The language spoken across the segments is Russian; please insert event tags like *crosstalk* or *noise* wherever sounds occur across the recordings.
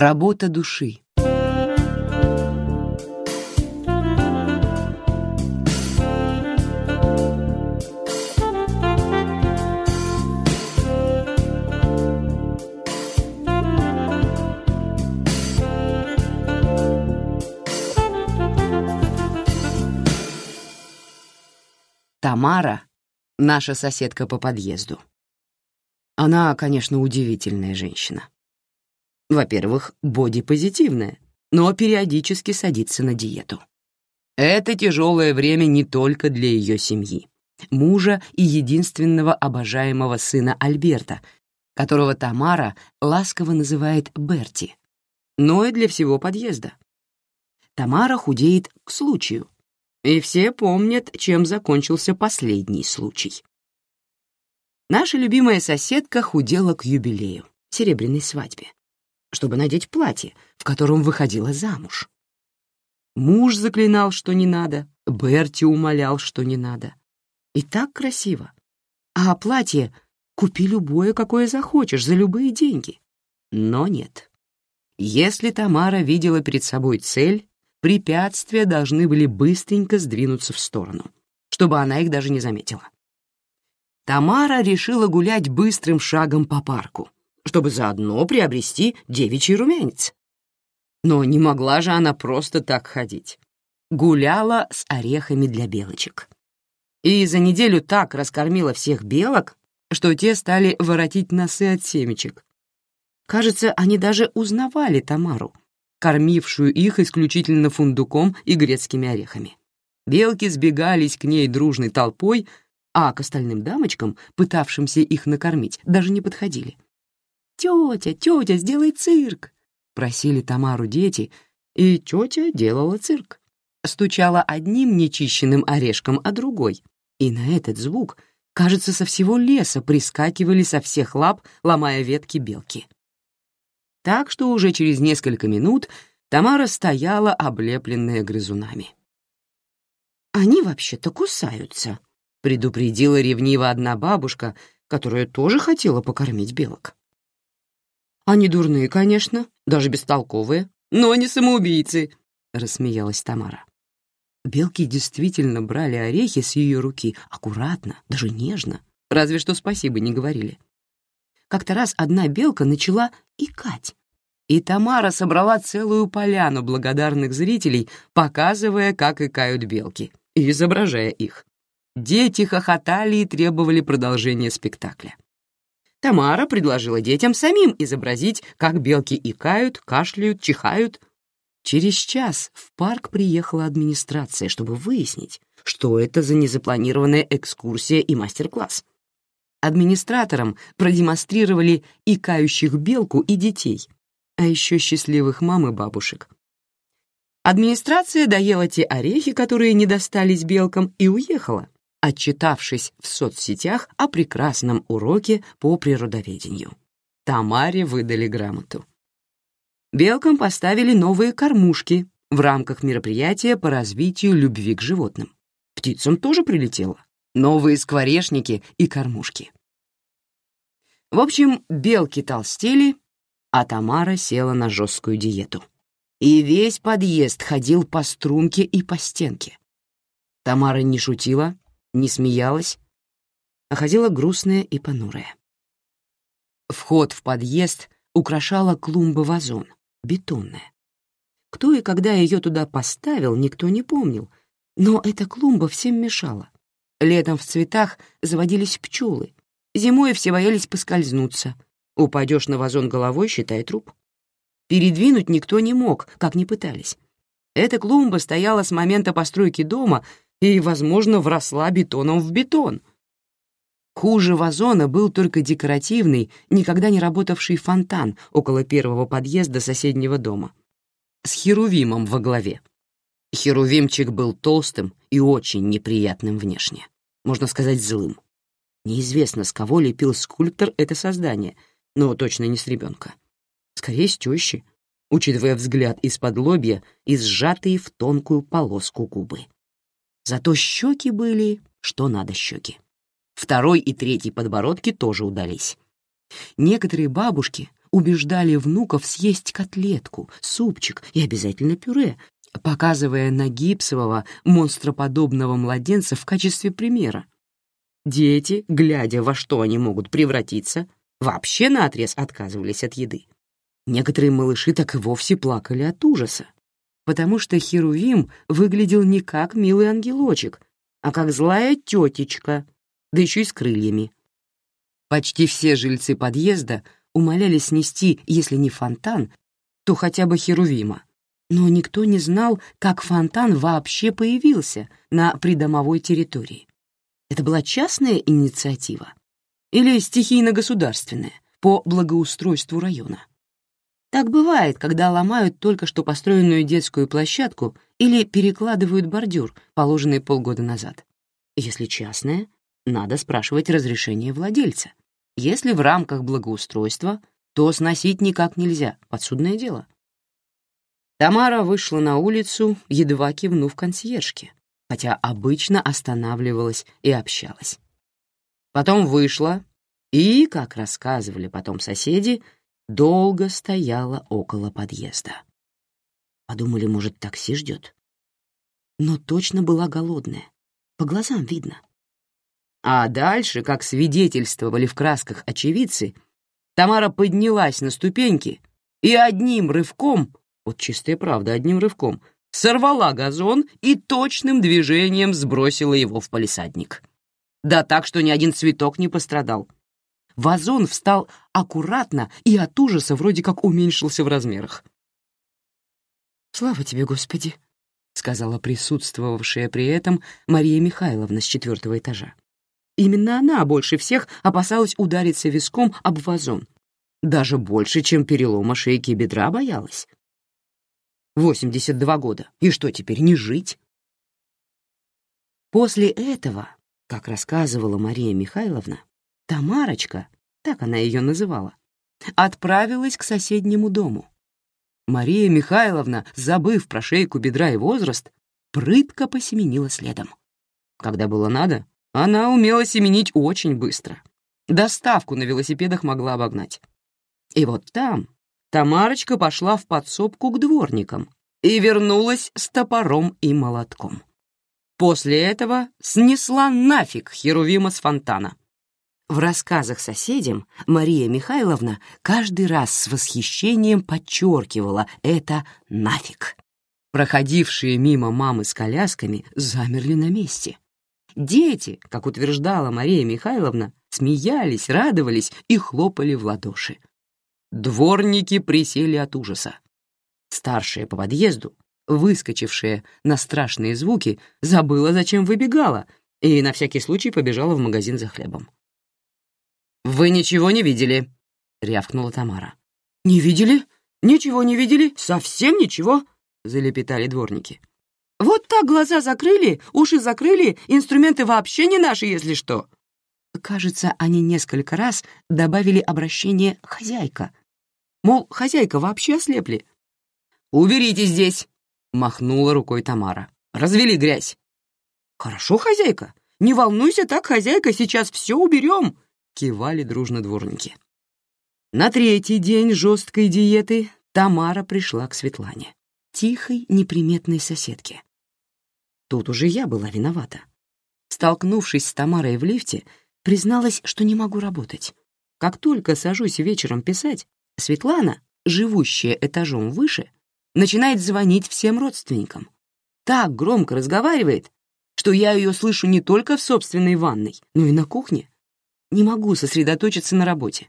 Работа души. Тамара — наша соседка по подъезду. Она, конечно, удивительная женщина. Во-первых, бодипозитивная, но периодически садится на диету. Это тяжелое время не только для ее семьи, мужа и единственного обожаемого сына Альберта, которого Тамара ласково называет Берти, но и для всего подъезда. Тамара худеет к случаю, и все помнят, чем закончился последний случай. Наша любимая соседка худела к юбилею, серебряной свадьбе, чтобы надеть платье, в котором выходила замуж. Муж заклинал, что не надо, Берти умолял, что не надо. И так красиво. А платье купи любое, какое захочешь, за любые деньги. Но нет. Если Тамара видела перед собой цель, препятствия должны были быстренько сдвинуться в сторону, чтобы она их даже не заметила. Тамара решила гулять быстрым шагом по парку, чтобы заодно приобрести девичий румянец. Но не могла же она просто так ходить. Гуляла с орехами для белочек. И за неделю так раскормила всех белок, что те стали воротить носы от семечек. Кажется, они даже узнавали Тамару, кормившую их исключительно фундуком и грецкими орехами. Белки сбегались к ней дружной толпой, а к остальным дамочкам, пытавшимся их накормить, даже не подходили. «Тетя, тетя, сделай цирк!» — просили Тамару дети, и тетя делала цирк. Стучала одним нечищенным орешком, а другой. И на этот звук, кажется, со всего леса прискакивали со всех лап, ломая ветки белки. Так что уже через несколько минут Тамара стояла, облепленная грызунами. «Они вообще-то кусаются», предупредила ревниво одна бабушка, которая тоже хотела покормить белок. «Они дурные, конечно, даже бестолковые, но не самоубийцы», — рассмеялась Тамара. Белки действительно брали орехи с ее руки аккуратно, даже нежно, разве что спасибо не говорили. Как-то раз одна белка начала икать, и Тамара собрала целую поляну благодарных зрителей, показывая, как икают белки, и изображая их. Дети хохотали и требовали продолжения спектакля. Тамара предложила детям самим изобразить, как белки икают, кашляют, чихают. Через час в парк приехала администрация, чтобы выяснить, что это за незапланированная экскурсия и мастер-класс. Администраторам продемонстрировали икающих белку и детей, а еще счастливых мам и бабушек. Администрация доела те орехи, которые не достались белкам, и уехала отчитавшись в соцсетях о прекрасном уроке по природоведению. Тамаре выдали грамоту. Белкам поставили новые кормушки в рамках мероприятия по развитию любви к животным. Птицам тоже прилетело. Новые скворечники и кормушки. В общем, белки толстели, а Тамара села на жесткую диету. И весь подъезд ходил по струнке и по стенке. Тамара не шутила, не смеялась, а ходила грустная и понурая. Вход в подъезд украшала клумба-вазон, бетонная. Кто и когда ее туда поставил, никто не помнил, но эта клумба всем мешала. Летом в цветах заводились пчелы, зимой все боялись поскользнуться. Упадешь на вазон головой, считай труп. Передвинуть никто не мог, как ни пытались. Эта клумба стояла с момента постройки дома и, возможно, вросла бетоном в бетон. Хуже вазона был только декоративный, никогда не работавший фонтан около первого подъезда соседнего дома, с херувимом во главе. Херувимчик был толстым и очень неприятным внешне, можно сказать, злым. Неизвестно, с кого лепил скульптор это создание, но точно не с ребенка. Скорее, с тещи, учитывая взгляд из-под лобья и сжатые в тонкую полоску губы. Зато щеки были, что надо щеки. Второй и третий подбородки тоже удались. Некоторые бабушки убеждали внуков съесть котлетку, супчик и обязательно пюре, показывая на гипсового монстроподобного младенца в качестве примера. Дети, глядя, во что они могут превратиться, вообще наотрез отказывались от еды. Некоторые малыши так и вовсе плакали от ужаса, потому что Херувим выглядел не как милый ангелочек, а как злая тетечка, да еще и с крыльями. Почти все жильцы подъезда умоляли снести, если не фонтан, то хотя бы Херувима. Но никто не знал, как фонтан вообще появился на придомовой территории. Это была частная инициатива или стихийно-государственная по благоустройству района. Так бывает, когда ломают только что построенную детскую площадку или перекладывают бордюр, положенный полгода назад. Если частная, надо спрашивать разрешение владельца. Если в рамках благоустройства, то сносить никак нельзя, подсудное дело. Тамара вышла на улицу, едва кивнув консьержке, хотя обычно останавливалась и общалась. Потом вышла и, как рассказывали потом соседи, долго стояла около подъезда. Подумали, может, такси ждет. Но точно была голодная, по глазам видно. А дальше, как свидетельствовали в красках очевидцы, Тамара поднялась на ступеньки и одним рывком, вот чистая правда, одним рывком — сорвала газон и точным движением сбросила его в палисадник. Да так, что ни один цветок не пострадал. Вазон встал аккуратно и от ужаса вроде как уменьшился в размерах. «Слава тебе, Господи!» — сказала присутствовавшая при этом Мария Михайловна с четвертого этажа. Именно она больше всех опасалась удариться виском об вазон. Даже больше, чем перелома шейки бедра боялась. 82 года. И что теперь, не жить? После этого, как рассказывала Мария Михайловна, Тамарочка, так она ее называла, отправилась к соседнему дому. Мария Михайловна, забыв про шейку бедра и возраст, прытко посеменила следом. Когда было надо, она умела семенить очень быстро. Доставку на велосипедах могла обогнать. И вот там, Тамарочка пошла в подсобку к дворникам и вернулась с топором и молотком. После этого снесла нафиг Херувима с фонтана. В рассказах соседям Мария Михайловна каждый раз с восхищением подчеркивала это «нафиг». Проходившие мимо мамы с колясками замерли на месте. Дети, как утверждала Мария Михайловна, смеялись, радовались и хлопали в ладоши. Дворники присели от ужаса. Старшая по подъезду, выскочившая на страшные звуки, забыла, зачем выбегала, и на всякий случай побежала в магазин за хлебом. «Вы ничего не видели?» — рявкнула Тамара. «Не видели? Ничего не видели? Совсем ничего?» — залепетали дворники. «Вот так глаза закрыли, уши закрыли, инструменты вообще не наши, если что!» Кажется, они несколько раз добавили обращение «хозяйка». Мол, хозяйка вообще ослепли. «Уберите здесь!» — махнула рукой Тамара. «Развели грязь!» «Хорошо, хозяйка. Не волнуйся так, хозяйка, сейчас все уберем!» — кивали дружно дворники. На третий день жесткой диеты Тамара пришла к Светлане, тихой, неприметной соседке. Тут уже я была виновата. Столкнувшись с Тамарой в лифте, призналась, что не могу работать. Как только сажусь вечером писать, Светлана, живущая этажом выше, начинает звонить всем родственникам. Так громко разговаривает, что я ее слышу не только в собственной ванной, но и на кухне. Не могу сосредоточиться на работе,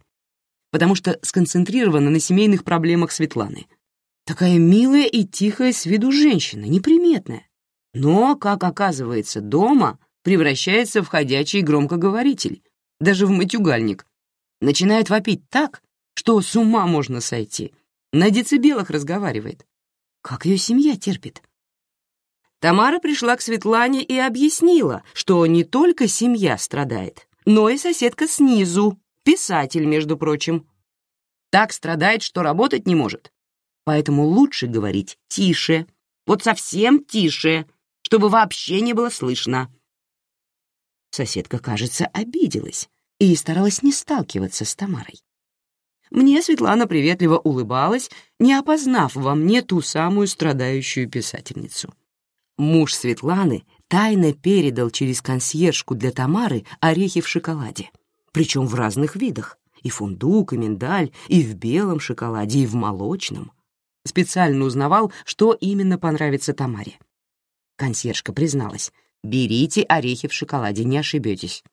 потому что сконцентрирована на семейных проблемах Светланы. Такая милая и тихая с виду женщина, неприметная. Но, как оказывается, дома превращается в ходячий громкоговоритель, даже в матюгальник. Начинает вопить так, что с ума можно сойти. На децибелах разговаривает. Как ее семья терпит? Тамара пришла к Светлане и объяснила, что не только семья страдает, но и соседка снизу, писатель, между прочим. Так страдает, что работать не может. Поэтому лучше говорить тише, вот совсем тише, чтобы вообще не было слышно. Соседка, кажется, обиделась и старалась не сталкиваться с Тамарой. мне Светлана приветливо улыбалась, не опознав во мне ту самую страдающую писательницу. Муж Светланы тайно передал через консьержку для Тамары орехи в шоколаде, причем в разных видах, и фундук, и миндаль, и в белом шоколаде, и в молочном. Специально узнавал, что именно понравится Тамаре. Консьержка призналась, берите орехи в шоколаде, не ошибетесь.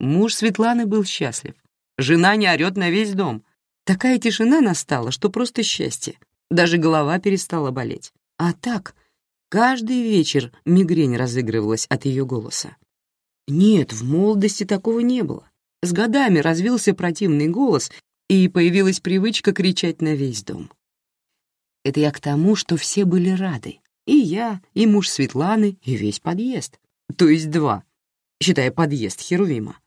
Муж Светланы был счастлив. Жена не орет на весь дом. Такая тишина настала, что просто счастье. Даже голова перестала болеть. А так, каждый вечер мигрень разыгрывалась от ее голоса. Нет, в молодости такого не было. С годами развился противный голос, и появилась привычка кричать на весь дом. Это я к тому, что все были рады. И я, и муж Светланы, и весь подъезд. То есть два, считая подъезд Херувима.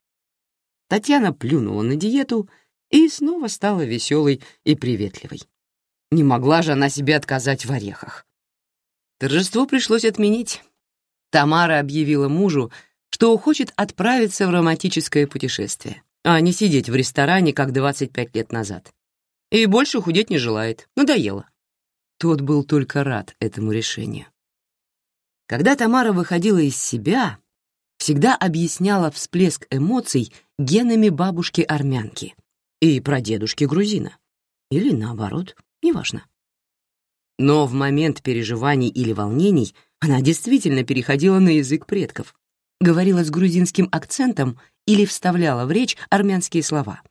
Татьяна плюнула на диету и снова стала веселой и приветливой. Не могла же она себе отказать в орехах. Торжество пришлось отменить. Тамара объявила мужу, что хочет отправиться в романтическое путешествие, а не сидеть в ресторане, как 25 лет назад. И больше худеть не желает, надоело. Тот был только рад этому решению. Когда Тамара выходила из себя, всегда объясняла всплеск эмоций генами бабушки-армянки и прадедушки-грузина. Или наоборот, неважно. Но в момент переживаний или волнений она действительно переходила на язык предков, говорила с грузинским акцентом или вставляла в речь армянские слова.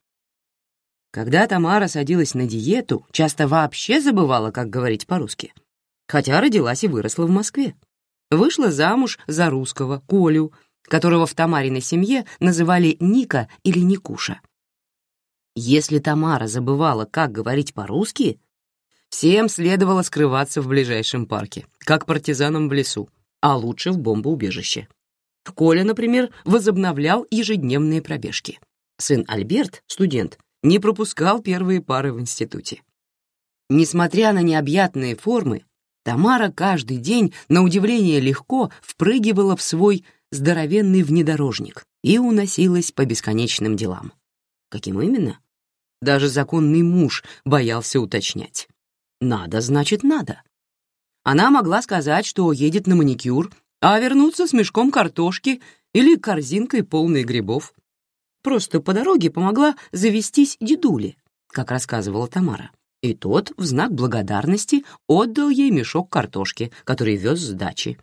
Когда Тамара садилась на диету, часто вообще забывала, как говорить по-русски. Хотя родилась и выросла в Москве. Вышла замуж за русского, Колю, которого в Тамариной семье называли Ника или Никуша. Если Тамара забывала, как говорить по-русски, всем следовало скрываться в ближайшем парке, как партизанам в лесу, а лучше в бомбоубежище. Коля, например, возобновлял ежедневные пробежки. Сын Альберт, студент, не пропускал первые пары в институте. Несмотря на необъятные формы, Тамара каждый день, на удивление легко, впрыгивала в свой здоровенный внедорожник и уносилась по бесконечным делам. Каким именно? Даже законный муж боялся уточнять. Надо, значит, надо. Она могла сказать, что едет на маникюр а вернуться с мешком картошки или корзинкой полной грибов. Просто по дороге помогла завестись дедуле, как рассказывала Тамара. И тот, в знак благодарности, отдал ей мешок картошки, который вез с дачи.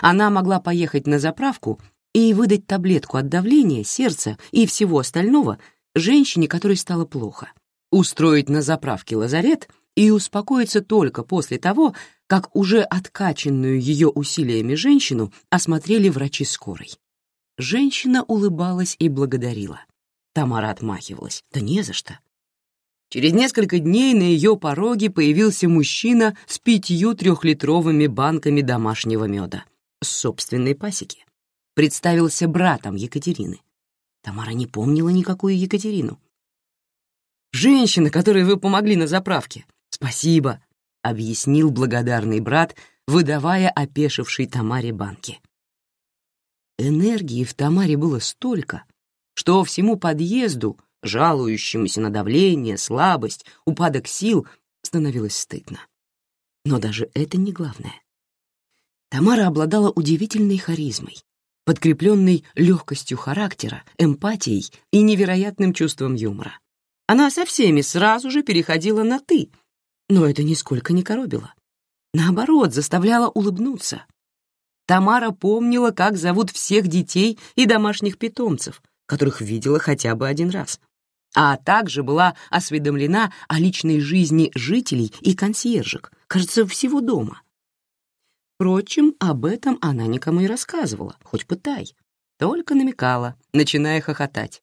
Она могла поехать на заправку и выдать таблетку от давления, сердца и всего остального женщине, которой стало плохо, устроить на заправке лазарет и успокоиться только после того, как уже откачанную ее усилиями женщину осмотрели врачи скорой. Женщина улыбалась и благодарила. Тамара отмахивалась. Да не за что. Через несколько дней на ее пороге появился мужчина с пятью трехлитровыми банками домашнего меда с собственной пасеки. Представился братом Екатерины. Тамара не помнила никакую Екатерину. «Женщина, которой вы помогли на заправке. Спасибо. — объяснил благодарный брат, выдавая опешившей Тамаре банки. Энергии в Тамаре было столько, что всему подъезду, жалующемуся на давление, слабость, упадок сил, становилось стыдно. Но даже это не главное. Тамара обладала удивительной харизмой, подкрепленной легкостью характера, эмпатией и невероятным чувством юмора. Она со всеми сразу же переходила на «ты», но это нисколько не коробило. Наоборот, заставляло улыбнуться. Тамара помнила, как зовут всех детей и домашних питомцев, которых видела хотя бы один раз. А также была осведомлена о личной жизни жителей и консьержек, кажется, всего дома. Впрочем, об этом она никому и рассказывала, хоть пытай. Только намекала, начиная хохотать.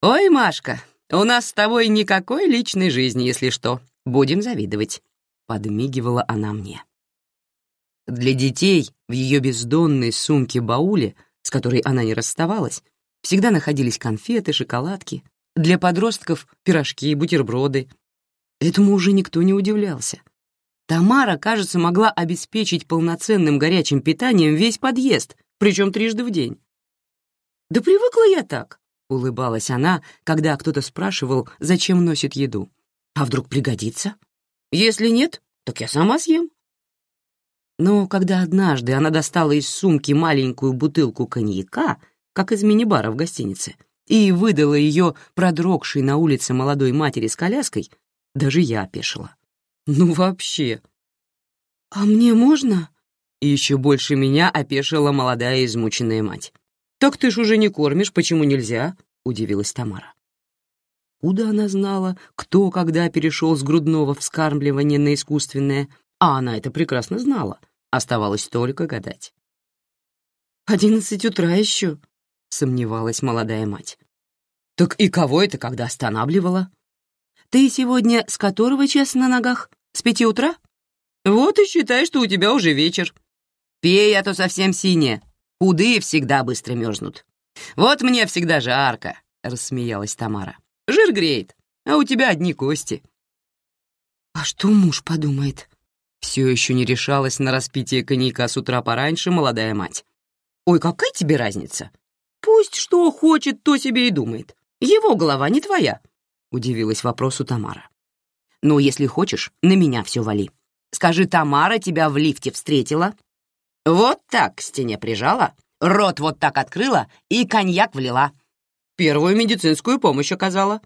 «Ой, Машка, у нас с тобой никакой личной жизни, если что. Будем завидовать», — подмигивала она мне. Для детей в ее бездонной сумке-бауле, с которой она не расставалась, всегда находились конфеты, шоколадки, для подростков — пирожки, бутерброды. Этому уже никто не удивлялся. Тамара, кажется, могла обеспечить полноценным горячим питанием весь подъезд, причем трижды в день. «Да привыкла я так», — улыбалась она, когда кто-то спрашивал, зачем носит еду. «А вдруг пригодится? Если нет, так я сама съем». Но когда однажды она достала из сумки маленькую бутылку коньяка, как из мини-бара в гостинице, и выдала ее продрогшей на улице молодой матери с коляской, даже я опешила. Ну вообще. «А мне можно?» И еще больше меня опешила молодая измученная мать. «Так ты ж уже не кормишь, почему нельзя?» — удивилась Тамара. Куда она знала, кто когда перешел с грудного вскармливания на искусственное, а она это прекрасно знала. Оставалось только гадать. «Одиннадцать утра еще», — сомневалась молодая мать. «Так и кого это когда останавливала?» «Ты сегодня с которого часа на ногах? С пяти утра?» «Вот и считай, что у тебя уже вечер. Пей, а то совсем синее. Худые всегда быстро мерзнут. Вот мне всегда жарко», — рассмеялась Тамара. «Жир греет, а у тебя одни кости». «А что муж подумает?» Все еще не решалась на распитие коньяка с утра пораньше молодая мать. «Ой, какая тебе разница? Пусть что хочет, то себе и думает. Его голова не твоя», — удивилась вопросу Тамара. «Ну, если хочешь, на меня все вали. Скажи, Тамара тебя в лифте встретила? Вот так к стене прижала, рот вот так открыла и коньяк влила. Первую медицинскую помощь оказала.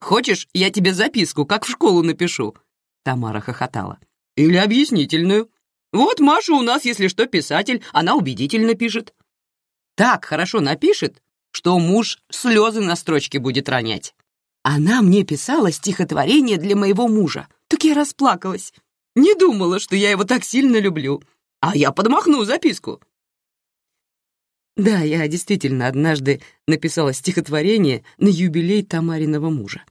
Хочешь, я тебе записку, как в школу напишу?» Тамара хохотала. Или объяснительную. Вот Маша у нас, если что, писатель, она убедительно пишет. Так хорошо напишет, что муж слезы на строчке будет ронять. Она мне писала стихотворение для моего мужа. Так я расплакалась. Не думала, что я его так сильно люблю. А я подмахну записку. Да, я действительно однажды написала стихотворение на юбилей Тамариного мужа.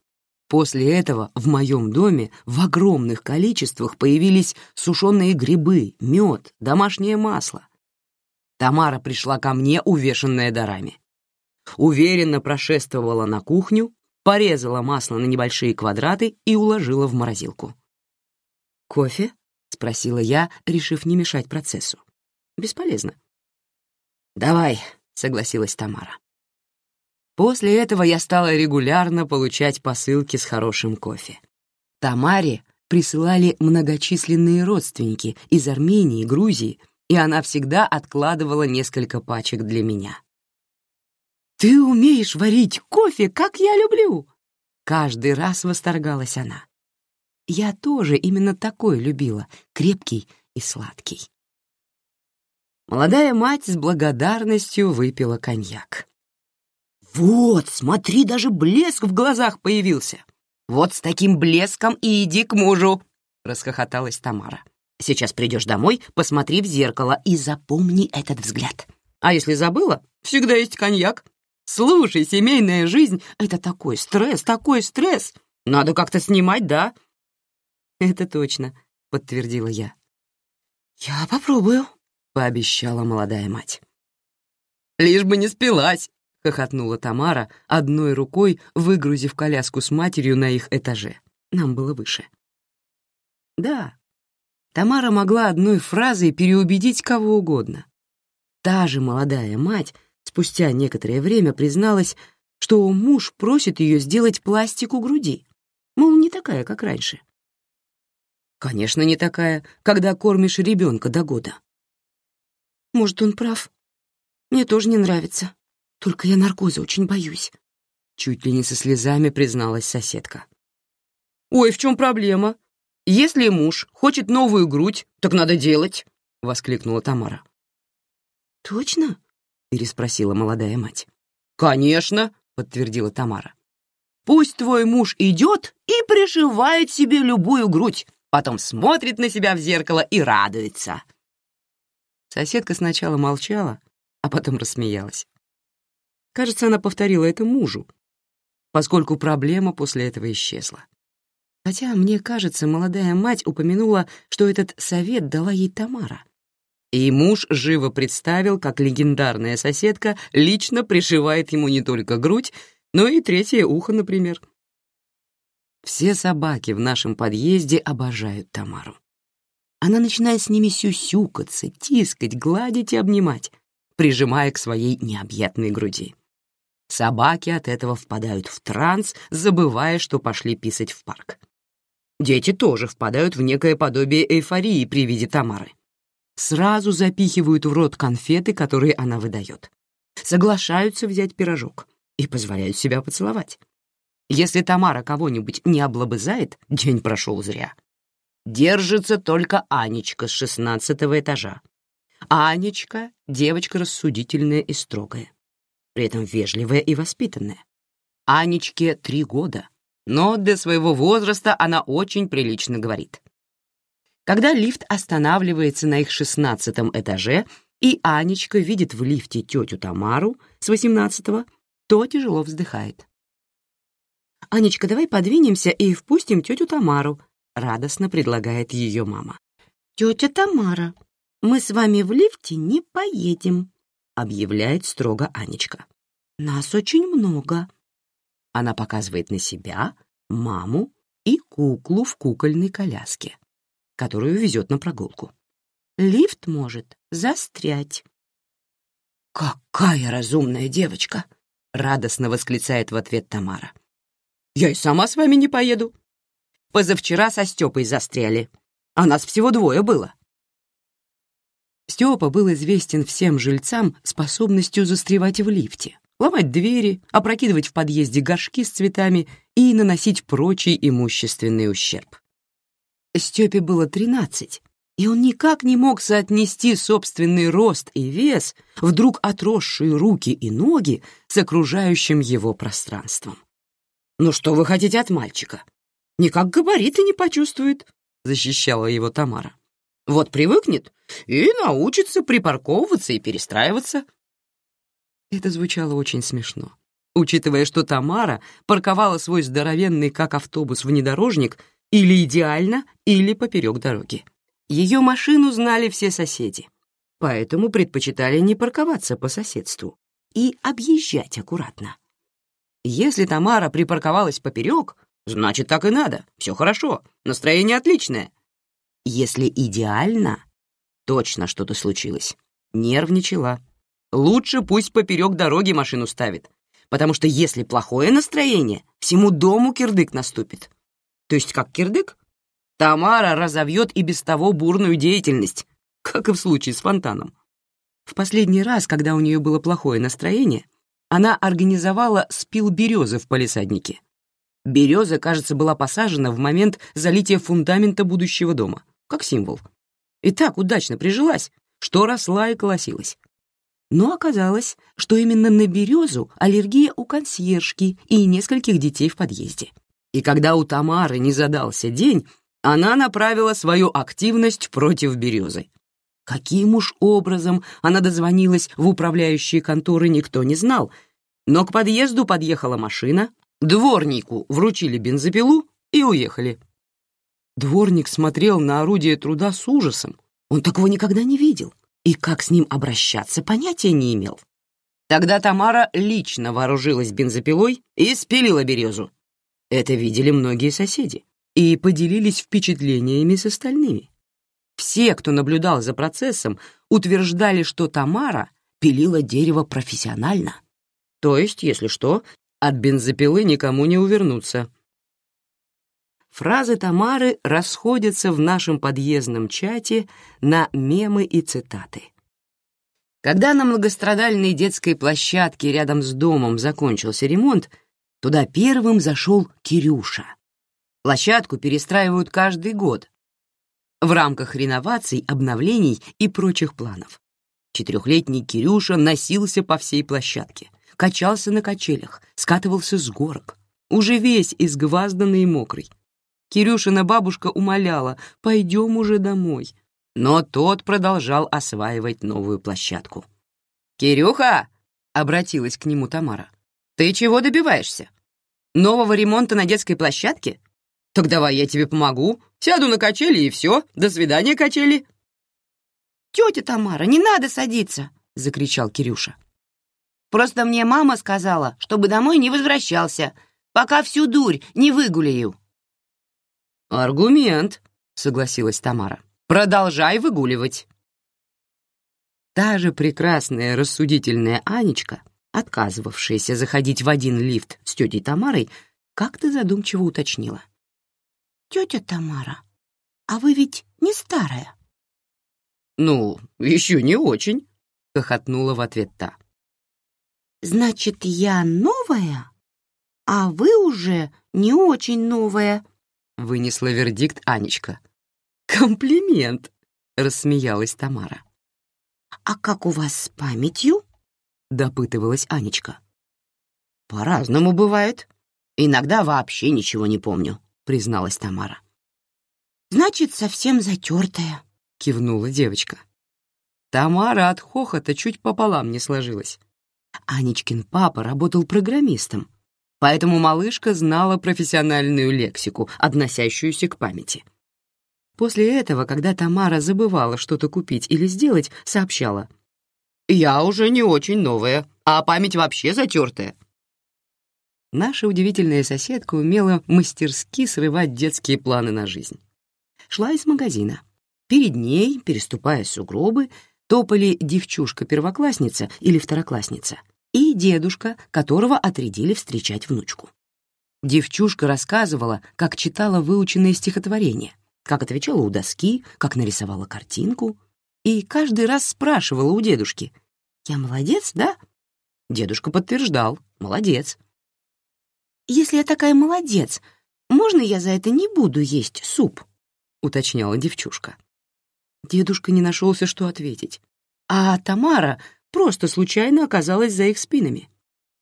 После этого в моем доме в огромных количествах появились сушеные грибы, мед, домашнее масло. Тамара пришла ко мне, увешанная дарами. Уверенно прошествовала на кухню, порезала масло на небольшие квадраты и уложила в морозилку. «Кофе?» — спросила я, решив не мешать процессу. «Бесполезно». «Давай», — согласилась Тамара. После этого я стала регулярно получать посылки с хорошим кофе. Тамаре присылали многочисленные родственники из Армении Грузии, и она всегда откладывала несколько пачек для меня. «Ты умеешь варить кофе, как я люблю!» Каждый раз восторгалась она. Я тоже именно такой любила, крепкий и сладкий. Молодая мать с благодарностью выпила коньяк. «Вот, смотри, даже блеск в глазах появился. Вот с таким блеском и иди к мужу!» — расхохоталась Тамара. «Сейчас придешь домой, посмотри в зеркало и запомни этот взгляд. А если забыла, всегда есть коньяк. Слушай, семейная жизнь — это такой стресс, такой стресс. Надо как-то снимать, да?» «Это точно», — подтвердила я. «Я попробую», — пообещала молодая мать. «Лишь бы не спилась», — хохотнула Тамара, одной рукой выгрузив коляску с матерью на их этаже. Нам было выше. Да, Тамара могла одной фразой переубедить кого угодно. Та же молодая мать спустя некоторое время призналась, что муж просит ее сделать пластику груди, мол, не такая, как раньше. Конечно, не такая, когда кормишь ребенка до года. Может, он прав. Мне тоже не нравится. Только я наркоза очень боюсь. Чуть ли не со слезами призналась соседка. «Ой, в чем проблема? Если муж хочет новую грудь, так надо делать!» — воскликнула Тамара. «Точно?» — переспросила молодая мать. «Конечно!» — подтвердила Тамара. «Пусть твой муж идет и пришивает себе любую грудь, потом смотрит на себя в зеркало и радуется». Соседка сначала молчала, а потом рассмеялась. Кажется, она повторила это мужу, поскольку проблема после этого исчезла. Хотя, мне кажется, молодая мать упомянула, что этот совет дала ей Тамара. И муж живо представил, как легендарная соседка лично пришивает ему не только грудь, но и третье ухо, например. Все собаки в нашем подъезде обожают Тамару. Она начинает с ними сюсюкаться, тискать, гладить и обнимать, прижимая к своей необъятной груди. Собаки от этого впадают в транс, забывая, что пошли писать в парк. Дети тоже впадают в некое подобие эйфории при виде Тамары. Сразу запихивают в рот конфеты, которые она выдает. Соглашаются взять пирожок и позволяют себя поцеловать. Если Тамара кого-нибудь не облобызает, день прошел зря. Держится только Анечка с шестнадцатого этажа. Анечка — девочка рассудительная и строгая при этом вежливая и воспитанная. Анечке три года, но для своего возраста она очень прилично говорит. Когда лифт останавливается на их шестнадцатом этаже, и Анечка видит в лифте тетю Тамару с восемнадцатого, то тяжело вздыхает. «Анечка, давай подвинемся и впустим тетю Тамару», — радостно предлагает ее мама. «Тетя Тамара, мы с вами в лифте не поедем», — объявляет строго Анечка. «Нас очень много». Она показывает на себя, маму и куклу в кукольной коляске, которую везет на прогулку. Лифт может застрять. «Какая разумная девочка!» — радостно восклицает в ответ Тамара. «Я и сама с вами не поеду. Позавчера со Степой застряли, а нас всего двое было». Степа был известен всем жильцам способностью застревать в лифте, ломать двери, опрокидывать в подъезде горшки с цветами и наносить прочий имущественный ущерб. Степе было тринадцать, и он никак не мог соотнести собственный рост и вес, вдруг отросшие руки и ноги с окружающим его пространством. «Ну что вы хотите от мальчика? Никак габариты не почувствует», — защищала его Тамара. Вот привыкнет и научится припарковываться и перестраиваться. Это звучало очень смешно, учитывая, что Тамара парковала свой здоровенный как автобус внедорожник или идеально, или поперек дороги. Ее машину знали все соседи, поэтому предпочитали не парковаться по соседству и объезжать аккуратно. Если Тамара припарковалась поперек, значит, так и надо, все хорошо, настроение отличное — если идеально, точно что-то случилось. Нервничала. Лучше пусть поперек дороги машину ставит, потому что если плохое настроение, всему дому кирдык наступит. То есть как кирдык? Тамара разовьет и без того бурную деятельность, как и в случае с фонтаном. В последний раз, когда у нее было плохое настроение, она организовала спил березы в палисаднике. Береза, кажется, была посажена в момент залития фундамента будущего дома как символ. И так удачно прижилась, что росла и колосилась. Но оказалось, что именно на березу аллергия у консьержки и нескольких детей в подъезде. И когда у Тамары не задался день, она направила свою активность против березы. Каким уж образом она дозвонилась в управляющие конторы, никто не знал, но к подъезду подъехала машина, дворнику вручили бензопилу и уехали. Дворник смотрел на орудие труда с ужасом. Он такого никогда не видел. И как с ним обращаться, понятия не имел. Тогда Тамара лично вооружилась бензопилой и спилила березу. Это видели многие соседи и поделились впечатлениями с остальными. Все, кто наблюдал за процессом, утверждали, что Тамара пилила дерево профессионально. То есть, если что, от бензопилы никому не увернуться. Фразы Тамары расходятся в нашем подъездном чате на мемы и цитаты. Когда на многострадальной детской площадке рядом с домом закончился ремонт, туда первым зашел Кирюша. Площадку перестраивают каждый год в рамках реноваций, обновлений и прочих планов. Четырехлетний Кирюша носился по всей площадке, качался на качелях, скатывался с горок, уже весь изгвазданный и мокрый. Кирюшина бабушка умоляла «пойдем уже домой». Но тот продолжал осваивать новую площадку. «Кирюха!» — обратилась к нему Тамара. «Ты чего добиваешься? Нового ремонта на детской площадке? Так давай я тебе помогу. Сяду на качели и все. До свидания, качели». «Тетя Тамара, не надо садиться!» — закричал Кирюша. «Просто мне мама сказала, чтобы домой не возвращался, пока всю дурь не выгуляю». «Аргумент», — согласилась Тамара. «Продолжай выгуливать». Та же прекрасная рассудительная Анечка отказывавшаяся заходить в один лифт с тетей Тамарой, как-то задумчиво уточнила. «Тетя Тамара, а вы ведь не старая?» «Ну, еще не очень», — хохотнула в ответ та. «Значит, я новая, а вы уже не очень новая», — вынесла вердикт Анечка. «Комплимент», — рассмеялась Тамара. «А как у вас с памятью?» — допытывалась Анечка. «По-разному бывает. Иногда вообще ничего не помню», — призналась Тамара. «Значит, совсем затертая», — кивнула девочка. Тамара от хохота чуть пополам не сложилась. Анечкин папа работал программистом, поэтому малышка знала профессиональную лексику, относящуюся к памяти. После этого, когда Тамара забывала что-то купить или сделать, сообщала. «Я уже не очень новая, а память вообще затертая». Наша удивительная соседка умела мастерски срывать детские планы на жизнь. Шла из магазина. Перед ней, переступая сугробы, топали девчушка-первоклассница или второклассница и дедушка, которого отрядили встречать внучку. Девчушка рассказывала, как читала выученные стихотворения, как отвечала у доски, как нарисовала картинку, и каждый раз спрашивала у дедушки, «Я молодец, да?» Дедушка подтверждал, «Молодец». «Если я такая молодец, можно я за это не буду есть суп?» — уточняла девчушка. Дедушка не нашелся, что ответить. А Тамара просто случайно оказалась за их спинами.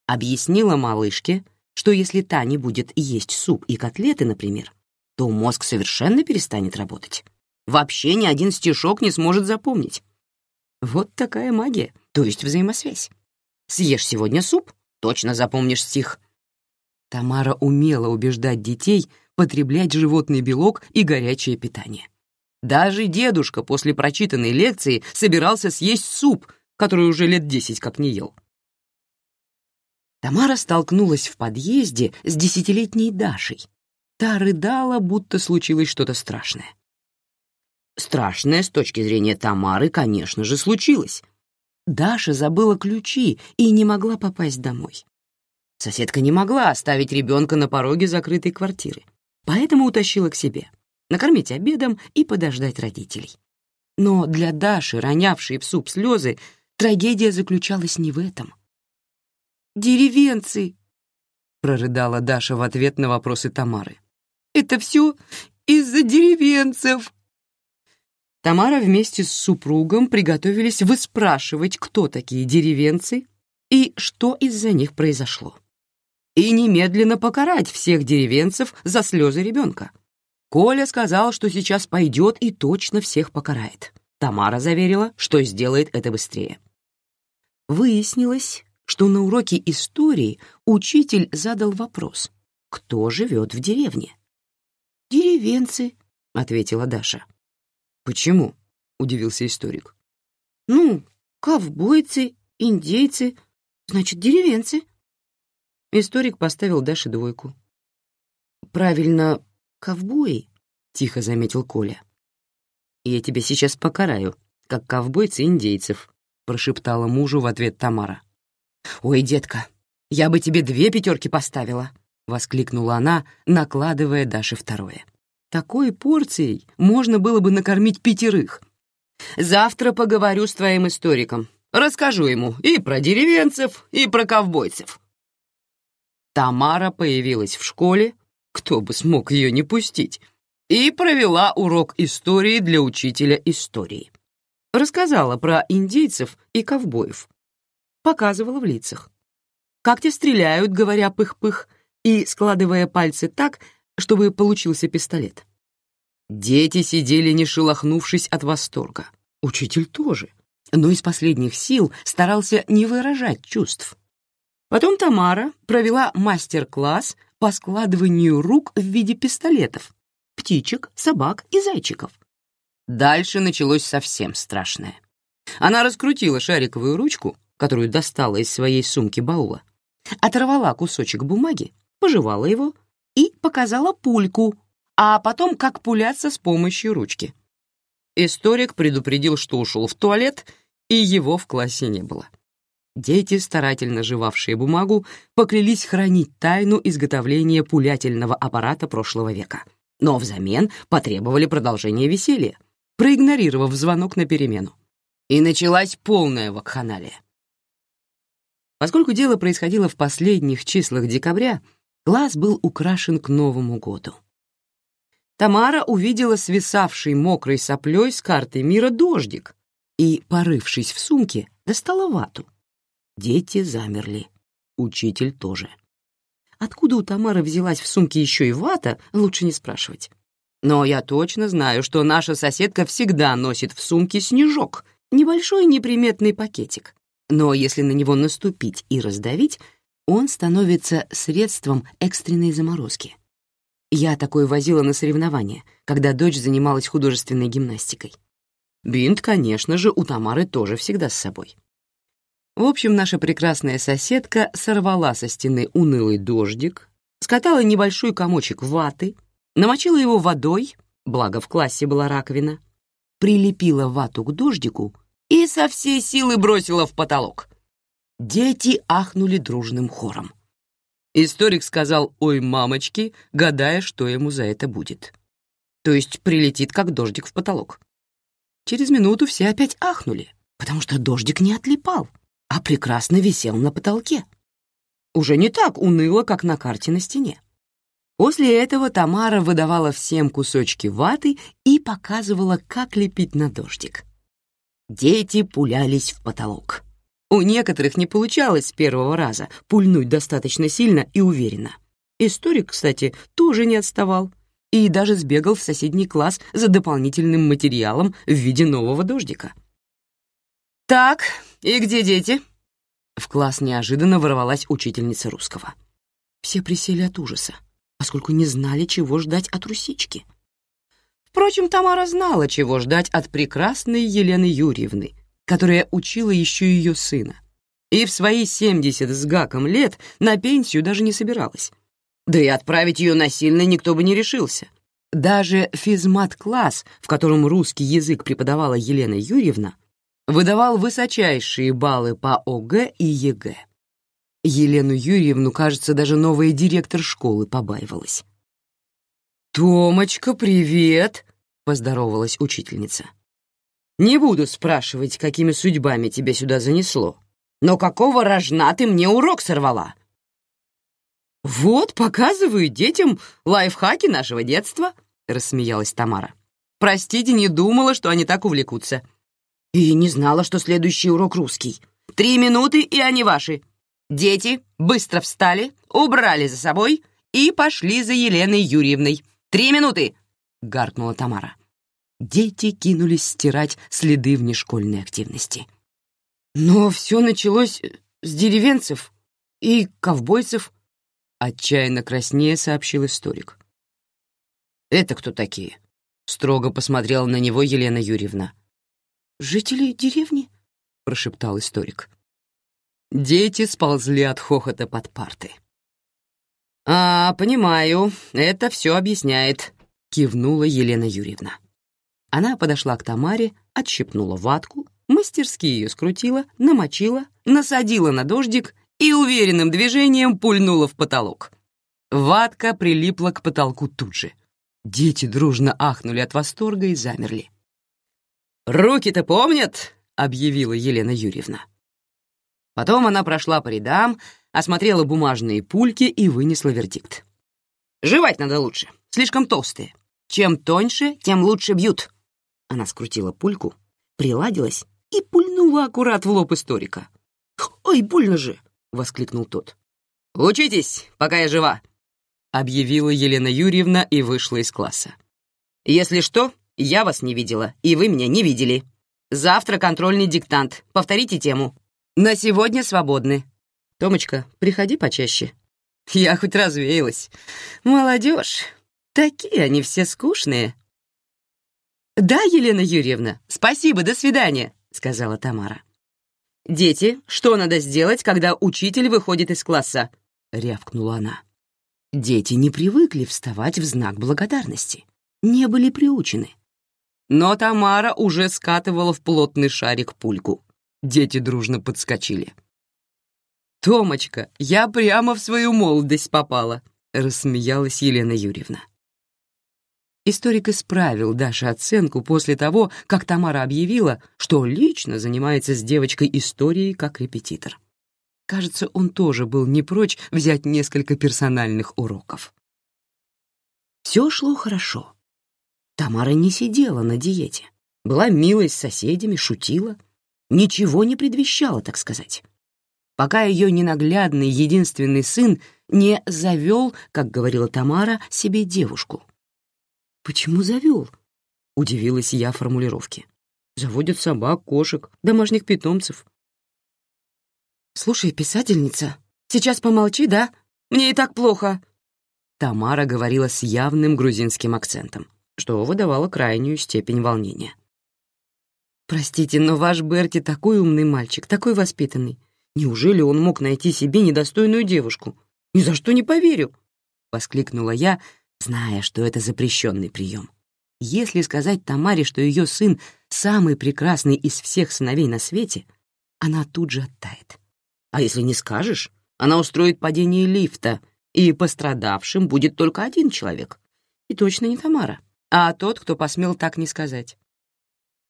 Объяснила малышке, что если та не будет есть суп и котлеты, например, то мозг совершенно перестанет работать. Вообще ни один стишок не сможет запомнить. Вот такая магия, то есть взаимосвязь. Съешь сегодня суп, точно запомнишь стих. Тамара умела убеждать детей потреблять животный белок и горячее питание. Даже дедушка после прочитанной лекции собирался съесть суп, который уже лет десять как не ел. Тамара столкнулась в подъезде с десятилетней Дашей. Та рыдала, будто случилось что-то страшное. Страшное с точки зрения Тамары, конечно же, случилось. Даша забыла ключи и не могла попасть домой. Соседка не могла оставить ребенка на пороге закрытой квартиры, поэтому утащила к себе накормить обедом и подождать родителей. Но для Даши, ронявшей в суп слезы, трагедия заключалась не в этом. «Деревенцы!» — прорыдала Даша в ответ на вопросы Тамары. «Это все из-за деревенцев!» Тамара вместе с супругом приготовились выспрашивать, кто такие деревенцы и что из-за них произошло. И немедленно покарать всех деревенцев за слезы ребенка. Коля сказал, что сейчас пойдет и точно всех покарает. Тамара заверила, что сделает это быстрее. Выяснилось, что на уроке истории учитель задал вопрос, кто живет в деревне. «Деревенцы», — ответила Даша. «Почему?» — удивился историк. «Ну, ковбойцы, индейцы, значит, деревенцы». Историк поставил Даше двойку. «Правильно, ковбои», — тихо заметил Коля. «Я тебя сейчас покараю, как ковбойцы индейцев», — прошептала мужу в ответ Тамара. «Ой, детка, я бы тебе две пятерки поставила», — воскликнула она, накладывая Даше второе. «Такой порцией можно было бы накормить пятерых. Завтра поговорю с твоим историком. Расскажу ему и про деревенцев, и про ковбойцев». Тамара появилась в школе, кто бы смог ее не пустить, и провела урок истории для учителя истории. Рассказала про индейцев и ковбоев. Показывала в лицах. Как те стреляют, говоря пых-пых, и складывая пальцы так, чтобы получился пистолет. Дети сидели, не шелохнувшись от восторга. Учитель тоже, но из последних сил старался не выражать чувств. Потом Тамара провела мастер-класс по складыванию рук в виде пистолетов, птичек, собак и зайчиков. Дальше началось совсем страшное. Она раскрутила шариковую ручку, которую достала из своей сумки баула, оторвала кусочек бумаги, пожевала его и показала пульку, а потом как пуляться с помощью ручки. Историк предупредил, что ушел в туалет, и его в классе не было. Дети, старательно жевавшие бумагу, поклялись хранить тайну изготовления пулятельного аппарата прошлого века, но взамен потребовали продолжения веселья, проигнорировав звонок на перемену. И началась полная вакханалия. Поскольку дело происходило в последних числах декабря, класс был украшен к Новому году. Тамара увидела свисавший мокрой соплей с картой мира дождик и, порывшись в сумке, достала вату. Дети замерли. Учитель тоже. Откуда у Тамары взялась в сумке еще и вата, лучше не спрашивать. Но я точно знаю, что наша соседка всегда носит в сумке снежок, небольшой неприметный пакетик. Но если на него наступить и раздавить, он становится средством экстренной заморозки. Я такое возила на соревнования, когда дочь занималась художественной гимнастикой. Бинт, конечно же, у Тамары тоже всегда с собой. В общем, наша прекрасная соседка сорвала со стены унылый дождик, скатала небольшой комочек ваты, намочила его водой, благо в классе была раковина, прилепила вату к дождику и со всей силы бросила в потолок. Дети ахнули дружным хором. Историк сказал «Ой, мамочки», гадая, что ему за это будет. То есть прилетит, как дождик в потолок. Через минуту все опять ахнули, потому что дождик не отлипал а прекрасно висел на потолке. Уже не так уныло, как на карте на стене. После этого Тамара выдавала всем кусочки ваты и показывала, как лепить на дождик. Дети пулялись в потолок. У некоторых не получалось с первого раза пульнуть достаточно сильно и уверенно. Историк, кстати, тоже не отставал и даже сбегал в соседний класс за дополнительным материалом в виде нового дождика. «Так, и где дети?» В класс неожиданно ворвалась учительница русского. Все присели от ужаса, поскольку не знали, чего ждать от русички. Впрочем, Тамара знала, чего ждать от прекрасной Елены Юрьевны, которая учила еще ее сына. И в свои семьдесят с гаком лет на пенсию даже не собиралась. Да и отправить ее насильно никто бы не решился. Даже физмат-класс, в котором русский язык преподавала Елена Юрьевна, выдавал высочайшие баллы по ОГЭ и ЕГЭ. Елену Юрьевну, кажется, даже новая директор школы побаивалась. «Томочка, привет!» — поздоровалась учительница. «Не буду спрашивать, какими судьбами тебя сюда занесло, но какого рожна ты мне урок сорвала?» «Вот, показываю детям лайфхаки нашего детства», — рассмеялась Тамара. «Простите, не думала, что они так увлекутся. И не знала, что следующий урок русский. Три минуты, и они ваши. Дети быстро встали, убрали за собой и пошли за Еленой Юрьевной. Три минуты!» — гаркнула Тамара. Дети кинулись стирать следы внешкольной активности. «Но все началось с деревенцев и ковбойцев», — отчаянно краснее сообщил историк. «Это кто такие?» — строго посмотрела на него Елена Юрьевна. «Жители деревни?» — прошептал историк. Дети сползли от хохота под парты. «А, понимаю, это все объясняет», — кивнула Елена Юрьевна. Она подошла к Тамаре, отщипнула ватку, мастерски ее скрутила, намочила, насадила на дождик и уверенным движением пульнула в потолок. Ватка прилипла к потолку тут же. Дети дружно ахнули от восторга и замерли. «Руки-то помнят?» — объявила Елена Юрьевна. Потом она прошла по рядам, осмотрела бумажные пульки и вынесла вердикт. «Жевать надо лучше, слишком толстые. Чем тоньше, тем лучше бьют». Она скрутила пульку, приладилась и пульнула аккурат в лоб историка. «Ой, больно же!» — воскликнул тот. «Учитесь, пока я жива!» — объявила Елена Юрьевна и вышла из класса. «Если что, я вас не видела, и вы меня не видели. Завтра контрольный диктант. Повторите тему. На сегодня свободны. Томочка, приходи почаще. *laughs* Я хоть развеялась. Молодежь. Такие они все скучные. Да, Елена Юрьевна, спасибо, до свидания, сказала Тамара. Дети, что надо сделать, когда учитель выходит из класса? рявкнула она. Дети не привыкли вставать в знак благодарности, не были приучены но Тамара уже скатывала в плотный шарик пульку. Дети дружно подскочили. Томочка, я прямо в свою молодость попала, рассмеялась Елена Юрьевна. Историк исправил Даше оценку после того, как Тамара объявила, что лично занимается с девочкой историей как репетитор. Кажется, он тоже был не прочь взять несколько персональных уроков. Все шло хорошо. Тамара не сидела на диете. Была милой с соседями, шутила. Ничего не предвещала, так сказать. Пока ее ненаглядный единственный сын не завел, как говорила Тамара, себе девушку — «Почему завел?» — удивилась я формулировке. «Заводят собак, кошек, домашних питомцев». «Слушай, писательница, сейчас помолчи, да? Мне и так плохо». Тамара говорила с явным грузинским акцентом, что выдавало крайнюю степень волнения. «Простите, но ваш Берти такой умный мальчик, такой воспитанный. Неужели он мог найти себе недостойную девушку? Ни за что не поверю!» — воскликнула я, зная, что это запрещенный прием. Если сказать Тамаре, что ее сын самый прекрасный из всех сыновей на свете, она тут же оттает. А если не скажешь, она устроит падение лифта, и пострадавшим будет только один человек. И точно не Тамара, а тот, кто посмел так не сказать.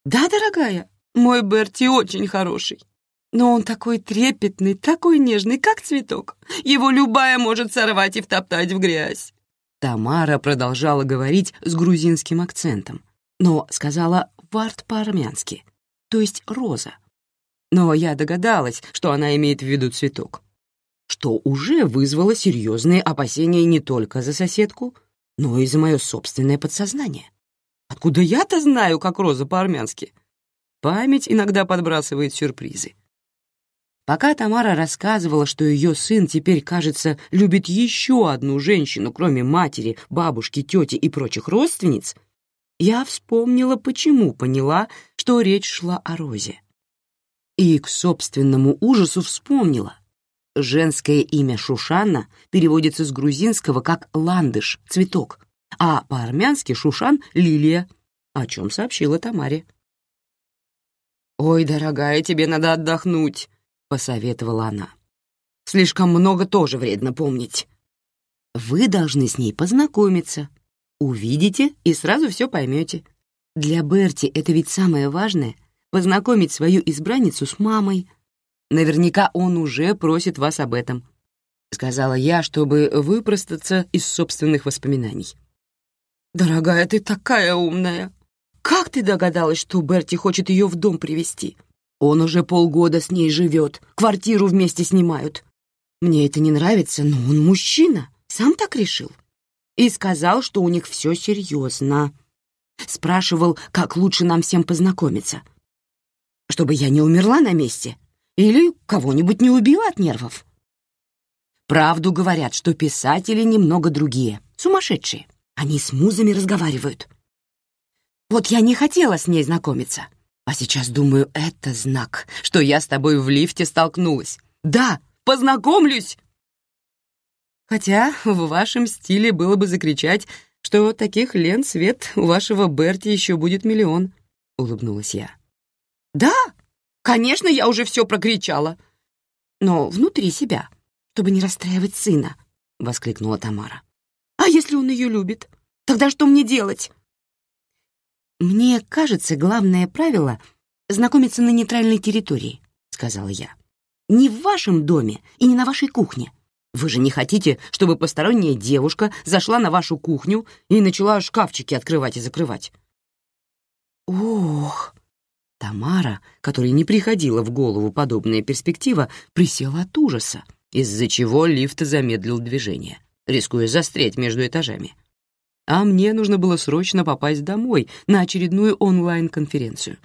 «Да, дорогая, мой Берти очень хороший. Но он такой трепетный, такой нежный, как цветок. Его любая может сорвать и втоптать в грязь. Тамара продолжала говорить с грузинским акцентом, но сказала «варт» по-армянски, то есть «роза». Но я догадалась, что она имеет в виду цветок, что уже вызвало серьезные опасения не только за соседку, но и за мое собственное подсознание. Откуда я-то знаю, как роза по-армянски? Память иногда подбрасывает сюрпризы. Пока Тамара рассказывала, что ее сын теперь, кажется, любит еще одну женщину, кроме матери, бабушки, тети и прочих родственниц, я вспомнила, почему поняла, что речь шла о Розе. И к собственному ужасу вспомнила. Женское имя Шушанна переводится с грузинского как «ландыш», «цветок», а по-армянски Шушан — «лилия», о чем сообщила Тамаре. «Ой, дорогая, тебе надо отдохнуть», посоветовала она. «Слишком много тоже вредно помнить. Вы должны с ней познакомиться. Увидите и сразу все поймете. Для Берти это ведь самое важное — познакомить свою избранницу с мамой. Наверняка он уже просит вас об этом», — сказала я, чтобы выпростаться из собственных воспоминаний. «Дорогая, ты такая умная! Как ты догадалась, что Берти хочет ее в дом привести? Он уже полгода с ней живет, квартиру вместе снимают. Мне это не нравится, но он мужчина, сам так решил. И сказал, что у них все серьезно. Спрашивал, как лучше нам всем познакомиться. Чтобы я не умерла на месте или кого-нибудь не убила от нервов. Правду говорят, что писатели немного другие, сумасшедшие. Они с музами разговаривают. Вот я не хотела с ней знакомиться. А сейчас думаю, это знак, что я с тобой в лифте столкнулась. Да, познакомлюсь! Хотя в вашем стиле было бы закричать, что таких лент свет у вашего Берти еще будет миллион, — улыбнулась я. Да, конечно, я уже все прокричала. Но внутри себя, чтобы не расстраивать сына, — воскликнула Тамара. А если он ее любит? Тогда что мне делать? «Мне кажется, главное правило — знакомиться на нейтральной территории», — сказала я. «Не в вашем доме и не на вашей кухне. Вы же не хотите, чтобы посторонняя девушка зашла на вашу кухню и начала шкафчики открывать и закрывать». «Ох!» Тамара, которой не приходила в голову подобная перспектива, присела от ужаса, из-за чего лифт замедлил движение, рискуя застрять между этажами а мне нужно было срочно попасть домой на очередную онлайн-конференцию.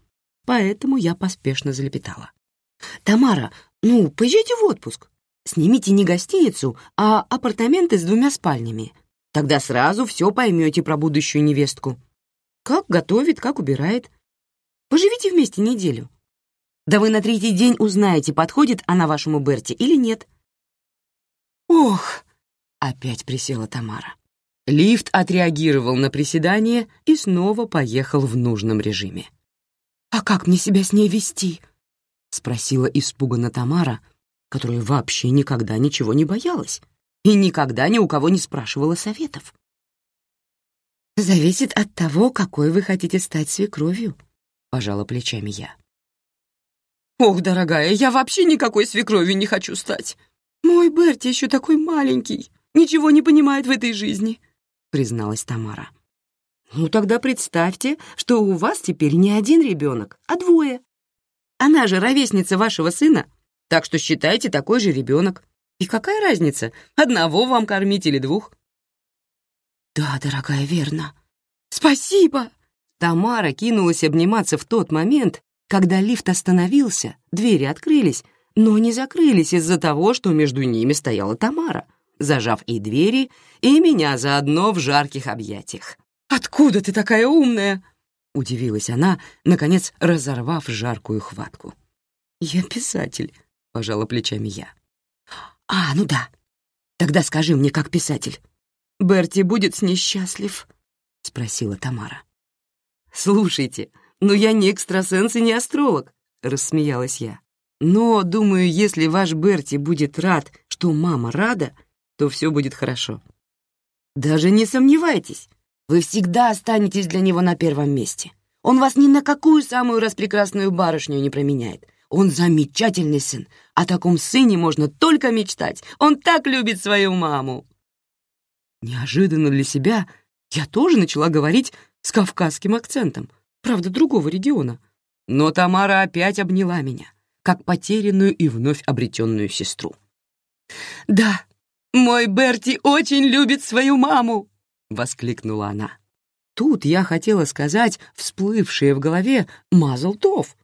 Поэтому я поспешно залепетала. «Тамара, ну, поезжайте в отпуск. Снимите не гостиницу, а апартаменты с двумя спальнями. Тогда сразу все поймете про будущую невестку. Как готовит, как убирает. Поживите вместе неделю. Да вы на третий день узнаете, подходит она вашему Берти или нет». «Ох!» — опять присела Тамара. Лифт отреагировал на приседание и снова поехал в нужном режиме. «А как мне себя с ней вести?» — спросила испуганно Тамара, которая вообще никогда ничего не боялась и никогда ни у кого не спрашивала советов. «Зависит от того, какой вы хотите стать свекровью», — пожала плечами я. «Ох, дорогая, я вообще никакой свекровью не хочу стать. Мой Берти еще такой маленький, ничего не понимает в этой жизни», — призналась Тамара. «Ну тогда представьте, что у вас теперь не один ребенок, а двое. Она же ровесница вашего сына, так что считайте такой же ребенок. И какая разница, одного вам кормить или двух?» «Да, дорогая, верно». «Спасибо!» Тамара кинулась обниматься в тот момент, когда лифт остановился, двери открылись, но не закрылись из-за того, что между ними стояла Тамара, зажав и двери, и меня заодно в жарких объятиях. «Откуда ты такая умная?» — удивилась она, наконец разорвав жаркую хватку. «Я писатель», — пожала плечами я. «А, ну да. Тогда скажи мне, как писатель». «Берти будет с ней счастлив?» — спросила Тамара. «Слушайте, ну я не экстрасенс и не астролог», — рассмеялась я. «Но, думаю, если ваш Берти будет рад, что мама рада, то все будет хорошо. Даже не сомневайтесь, вы всегда останетесь для него на первом месте. Он вас ни на какую самую распрекрасную барышню не променяет. Он замечательный сын. О таком сыне можно только мечтать. Он так любит свою маму. Неожиданно для себя я тоже начала говорить с кавказским акцентом, правда, другого региона. Но Тамара опять обняла меня, как потерянную и вновь обретенную сестру. «Да, мой Берти очень любит свою маму!» — воскликнула она. Тут я хотела сказать всплывшее в голове «Мазлтов»,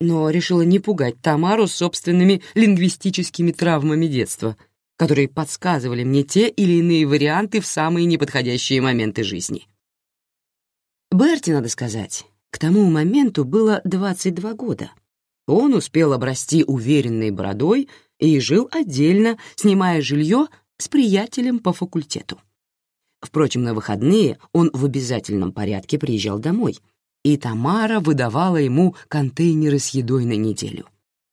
но решила не пугать Тамару собственными лингвистическими травмами детства, которые подсказывали мне те или иные варианты в самые неподходящие моменты жизни. Берти, надо сказать, к тому моменту было 22 года. Он успел обрасти уверенной бородой и жил отдельно, снимая жилье с приятелем по факультету. Впрочем, на выходные он в обязательном порядке приезжал домой, и Тамара выдавала ему контейнеры с едой на неделю.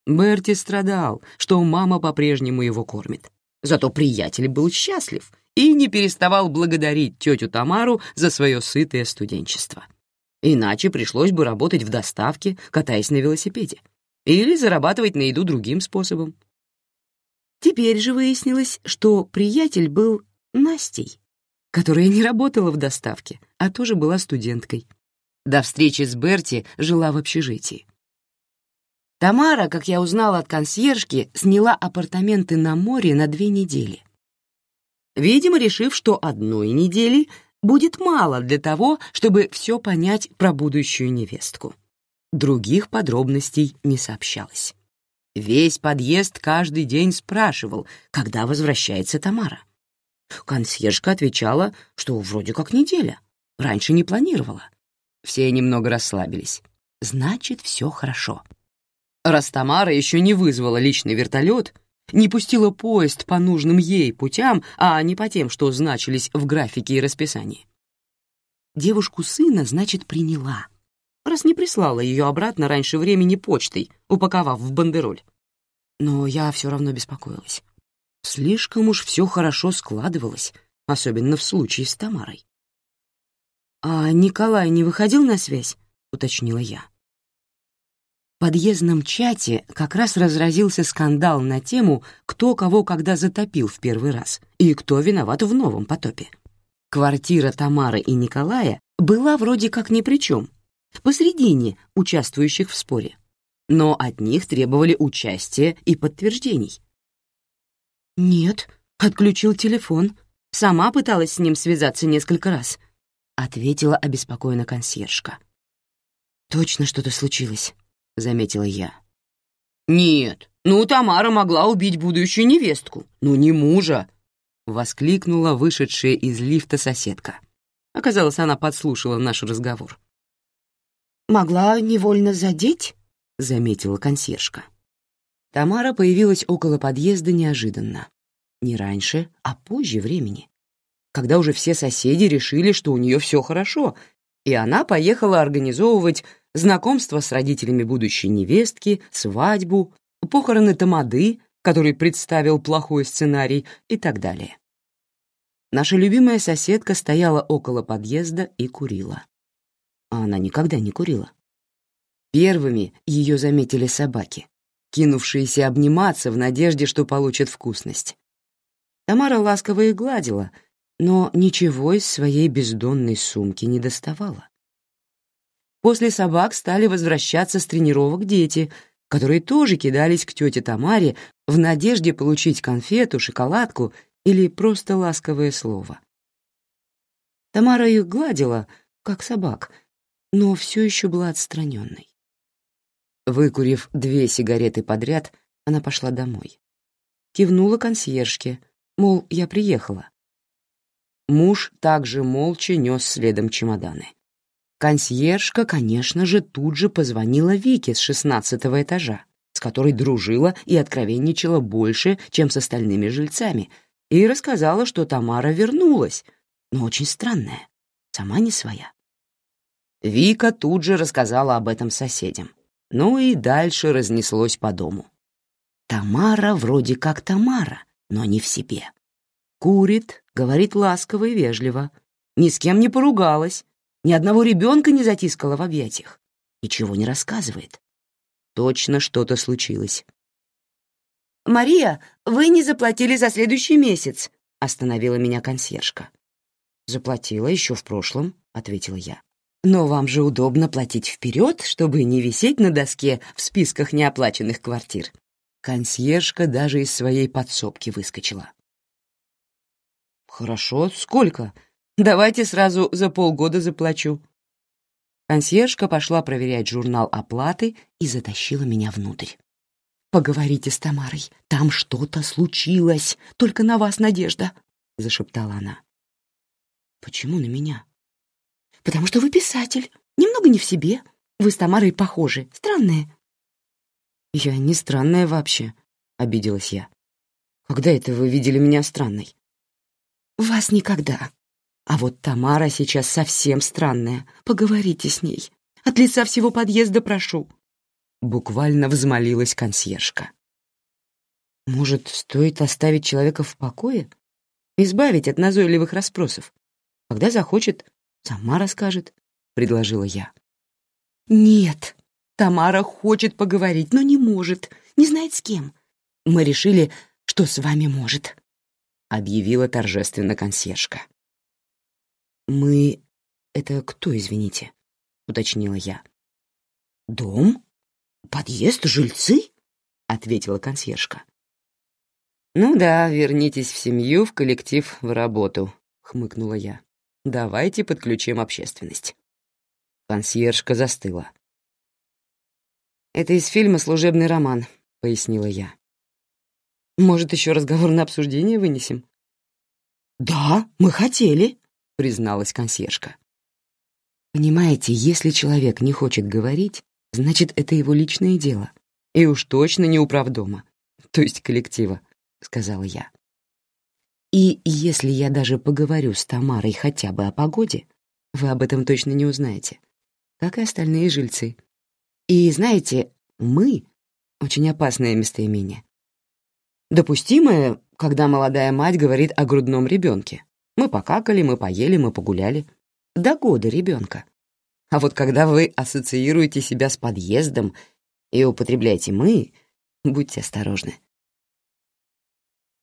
Берти страдал, что мама по-прежнему его кормит. Зато приятель был счастлив и не переставал благодарить тетю Тамару за свое сытое студенчество. Иначе пришлось бы работать в доставке, катаясь на велосипеде, или зарабатывать на еду другим способом. Теперь же выяснилось, что приятель был Настей, которая не работала в доставке, а тоже была студенткой. До встречи с Берти жила в общежитии. Тамара, как я узнала от консьержки, сняла апартаменты на море на две недели. Видимо, решив, что одной недели будет мало для того, чтобы все понять про будущую невестку. Других подробностей не сообщалось. Весь подъезд каждый день спрашивал, когда возвращается Тамара. Консьержка отвечала, что вроде как неделя. Раньше не планировала. Все немного расслабились. Значит, все хорошо. Раз Тамара еще не вызвала личный вертолет, не пустила поезд по нужным ей путям, а не по тем, что значились в графике и расписании. Девушку сына, значит, приняла, раз не прислала ее обратно раньше времени почтой, упаковав в бандероль. Но я все равно беспокоилась. Слишком уж все хорошо складывалось, особенно в случае с Тамарой. «А Николай не выходил на связь?» — уточнила я. Подъездном чате как раз разразился скандал на тему, кто кого когда затопил в первый раз и кто виноват в новом потопе. Квартира Тамары и Николая была вроде как ни при чем, посредине участвующих в споре. Но от них требовали участия и подтверждений. «Нет, отключил телефон. Сама пыталась с ним связаться несколько раз», — ответила обеспокоена консьержка. «Точно что-то случилось», — заметила я. «Нет, ну Тамара могла убить будущую невестку, но не мужа», — воскликнула вышедшая из лифта соседка. Оказалось, она подслушала наш разговор. «Могла невольно задеть?» — заметила консьержка. Тамара появилась около подъезда неожиданно. Не раньше, а позже времени. Когда уже все соседи решили, что у нее все хорошо, и она поехала организовывать знакомство с родителями будущей невестки, свадьбу, похороны тамады, который представил плохой сценарий и так далее. Наша любимая соседка стояла около подъезда и курила. А она никогда не курила. Первыми ее заметили собаки, кинувшиеся обниматься в надежде, что получат вкусность. Тамара ласково их гладила, но ничего из своей бездонной сумки не доставала. После собак стали возвращаться с тренировок дети, которые тоже кидались к тете Тамаре в надежде получить конфету, шоколадку или просто ласковое слово. Тамара их гладила, как собак, но все еще была отстраненной. Выкурив две сигареты подряд, она пошла домой. Кивнула консьержке, мол, я приехала. Муж также молча нес следом чемоданы. Консьержка, конечно же, тут же позвонила Вике с шестнадцатого этажа, с которой дружила и откровенничала больше, чем с остальными жильцами, и рассказала, что Тамара вернулась, но очень странная, сама не своя. Вика тут же рассказала об этом соседям. Ну и дальше разнеслось по дому. Тамара вроде как Тамара, но не в себе. Курит, говорит ласково и вежливо, ни с кем не поругалась, ни одного ребенка не затискала в объятиях, ничего не рассказывает. Точно что-то случилось. «Мария, вы не заплатили за следующий месяц», — остановила меня консьержка. «Заплатила еще в прошлом», — ответила я. «Но вам же удобно платить вперед, чтобы не висеть на доске в списках неоплаченных квартир». Консьержка даже из своей подсобки выскочила. «Хорошо, сколько? Давайте сразу за полгода заплачу». Консьержка пошла проверять журнал оплаты и затащила меня внутрь. «Поговорите с Тамарой, там что-то случилось, только на вас надежда», — зашептала она. «Почему на меня?» «Потому что вы писатель, немного не в себе. Вы с Тамарой похожи, странные». «Я не странная вообще», — обиделась я. «Когда это вы видели меня странной?» «Вас никогда. А вот Тамара сейчас совсем странная. Поговорите с ней. От лица всего подъезда прошу». Буквально взмолилась консьержка. «Может, стоит оставить человека в покое? Избавить от назойливых расспросов? Когда захочет, сама расскажет», — предложила я. «Нет, Тамара хочет поговорить, но не может, не знает с кем. Мы решили, что с вами может», — объявила торжественно консьержка. «Мы... Это кто, извините?» — уточнила я. «Дом?» «Подъезд, жильцы?» — ответила консьержка. «Ну да, вернитесь в семью, в коллектив, в работу», — хмыкнула я. «Давайте подключим общественность». Консьержка застыла. «Это из фильма «Служебный роман», — пояснила я. «Может, еще разговор на обсуждение вынесем?» «Да, мы хотели», — призналась консьержка. «Понимаете, если человек не хочет говорить, значит, это его личное дело. И уж точно не управдома, то есть коллектива, — сказала я. И если я даже поговорю с Тамарой хотя бы о погоде, вы об этом точно не узнаете, как и остальные жильцы. И знаете, мы — очень опасное местоимение. Допустимое, когда молодая мать говорит о грудном ребенке. Мы покакали, мы поели, мы погуляли. До года ребенка. А вот когда вы ассоциируете себя с подъездом и употребляете «мы», будьте осторожны.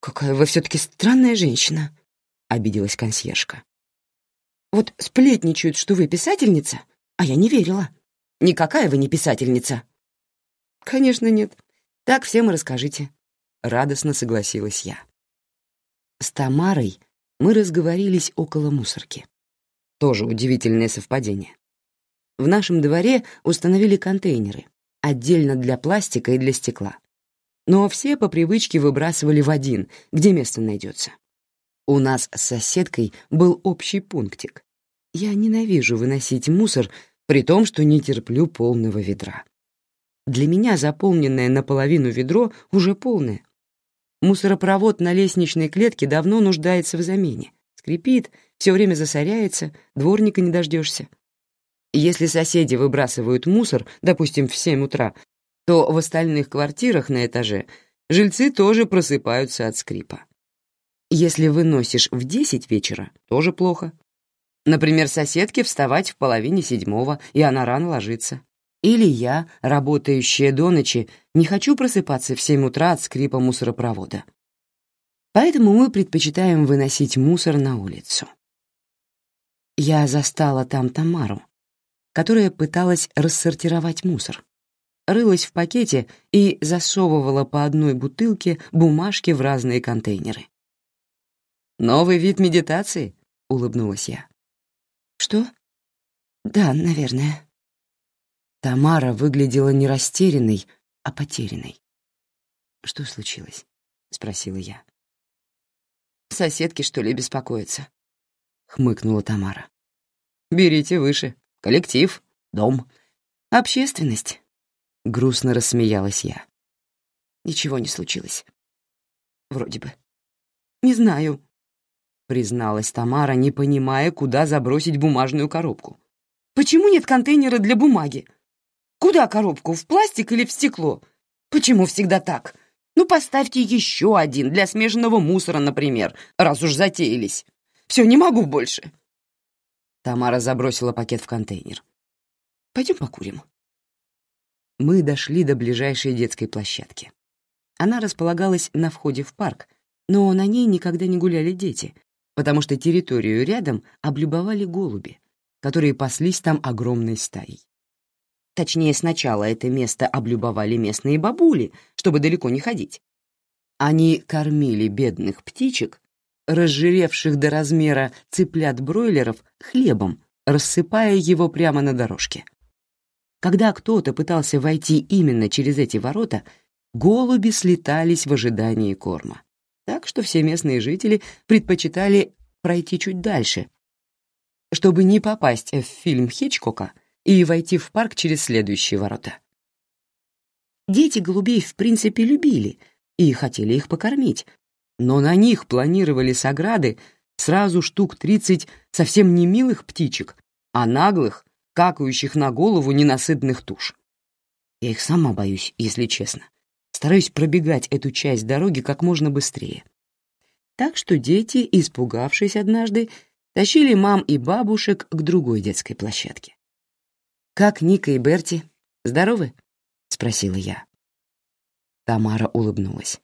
«Какая вы все-таки странная женщина», — обиделась консьержка. «Вот сплетничают, что вы писательница, а я не верила. Никакая вы не писательница». «Конечно нет. Так всем и расскажите», — радостно согласилась я. С Тамарой мы разговорились около мусорки. Тоже удивительное совпадение. В нашем дворе установили контейнеры, отдельно для пластика и для стекла. Но все по привычке выбрасывали в один, где место найдется. У нас с соседкой был общий пунктик. Я ненавижу выносить мусор, при том, что не терплю полного ведра. Для меня заполненное наполовину ведро уже полное. Мусоропровод на лестничной клетке давно нуждается в замене. Скрипит, все время засоряется, дворника не дождешься. Если соседи выбрасывают мусор, допустим, в 7 утра, то в остальных квартирах на этаже жильцы тоже просыпаются от скрипа. Если выносишь в десять вечера, тоже плохо. Например, соседке вставать в половине седьмого, и она рано ложится. Или я, работающая до ночи, не хочу просыпаться в семь утра от скрипа мусоропровода. Поэтому мы предпочитаем выносить мусор на улицу. Я застала там Тамару, которая пыталась рассортировать мусор. Рылась в пакете и засовывала по одной бутылке бумажки в разные контейнеры. «Новый вид медитации?» — улыбнулась я. «Что?» «Да, наверное». Тамара выглядела не растерянной, а потерянной. «Что случилось?» — спросила я. «Соседки, что ли, беспокоятся?» — хмыкнула Тамара. «Берите выше. Коллектив, дом, общественность». Грустно рассмеялась я. Ничего не случилось. Вроде бы. «Не знаю», — призналась Тамара, не понимая, куда забросить бумажную коробку. «Почему нет контейнера для бумаги? Куда коробку, в пластик или в стекло? Почему всегда так? Ну, поставьте еще один для смешанного мусора, например, раз уж затеялись. Все, не могу больше». Тамара забросила пакет в контейнер. «Пойдем покурим». Мы дошли до ближайшей детской площадки. Она располагалась на входе в парк, но на ней никогда не гуляли дети, потому что территорию рядом облюбовали голуби, которые паслись там огромной стаей. Точнее, сначала это место облюбовали местные бабули, чтобы далеко не ходить. Они кормили бедных птичек, разжиревших до размера цыплят-бройлеров, хлебом, рассыпая его прямо на дорожке. Когда кто-то пытался войти именно через эти ворота, голуби слетались в ожидании корма так что все местные жители предпочитали пройти чуть дальше, чтобы не попасть в фильм Хичкока и войти в парк через следующие ворота. Дети голубей в принципе любили и хотели их покормить, но на них планировали с ограды сразу штук 30 совсем не милых птичек, а наглых, какающих на голову ненасытных туш. Я их сама боюсь, если честно стараюсь пробегать эту часть дороги как можно быстрее. Так что дети, испугавшись однажды, тащили мам и бабушек к другой детской площадке. «Как Ника и Берти? Здоровы?» — спросила я. Тамара улыбнулась.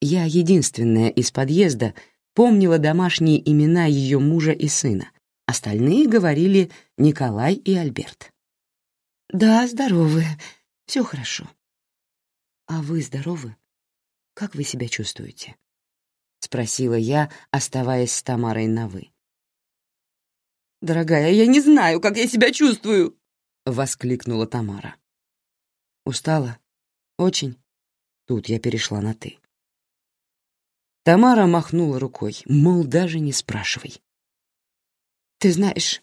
Я единственная из подъезда помнила домашние имена ее мужа и сына. Остальные говорили Николай и Альберт. «Да, здоровы. Все хорошо», «А вы здоровы? Как вы себя чувствуете?» — спросила я, оставаясь с Тамарой на «вы». «Дорогая, я не знаю, как я себя чувствую!» — воскликнула Тамара. «Устала? Очень?» Тут я перешла на «ты». Тамара махнула рукой, мол, даже не спрашивай. «Ты знаешь,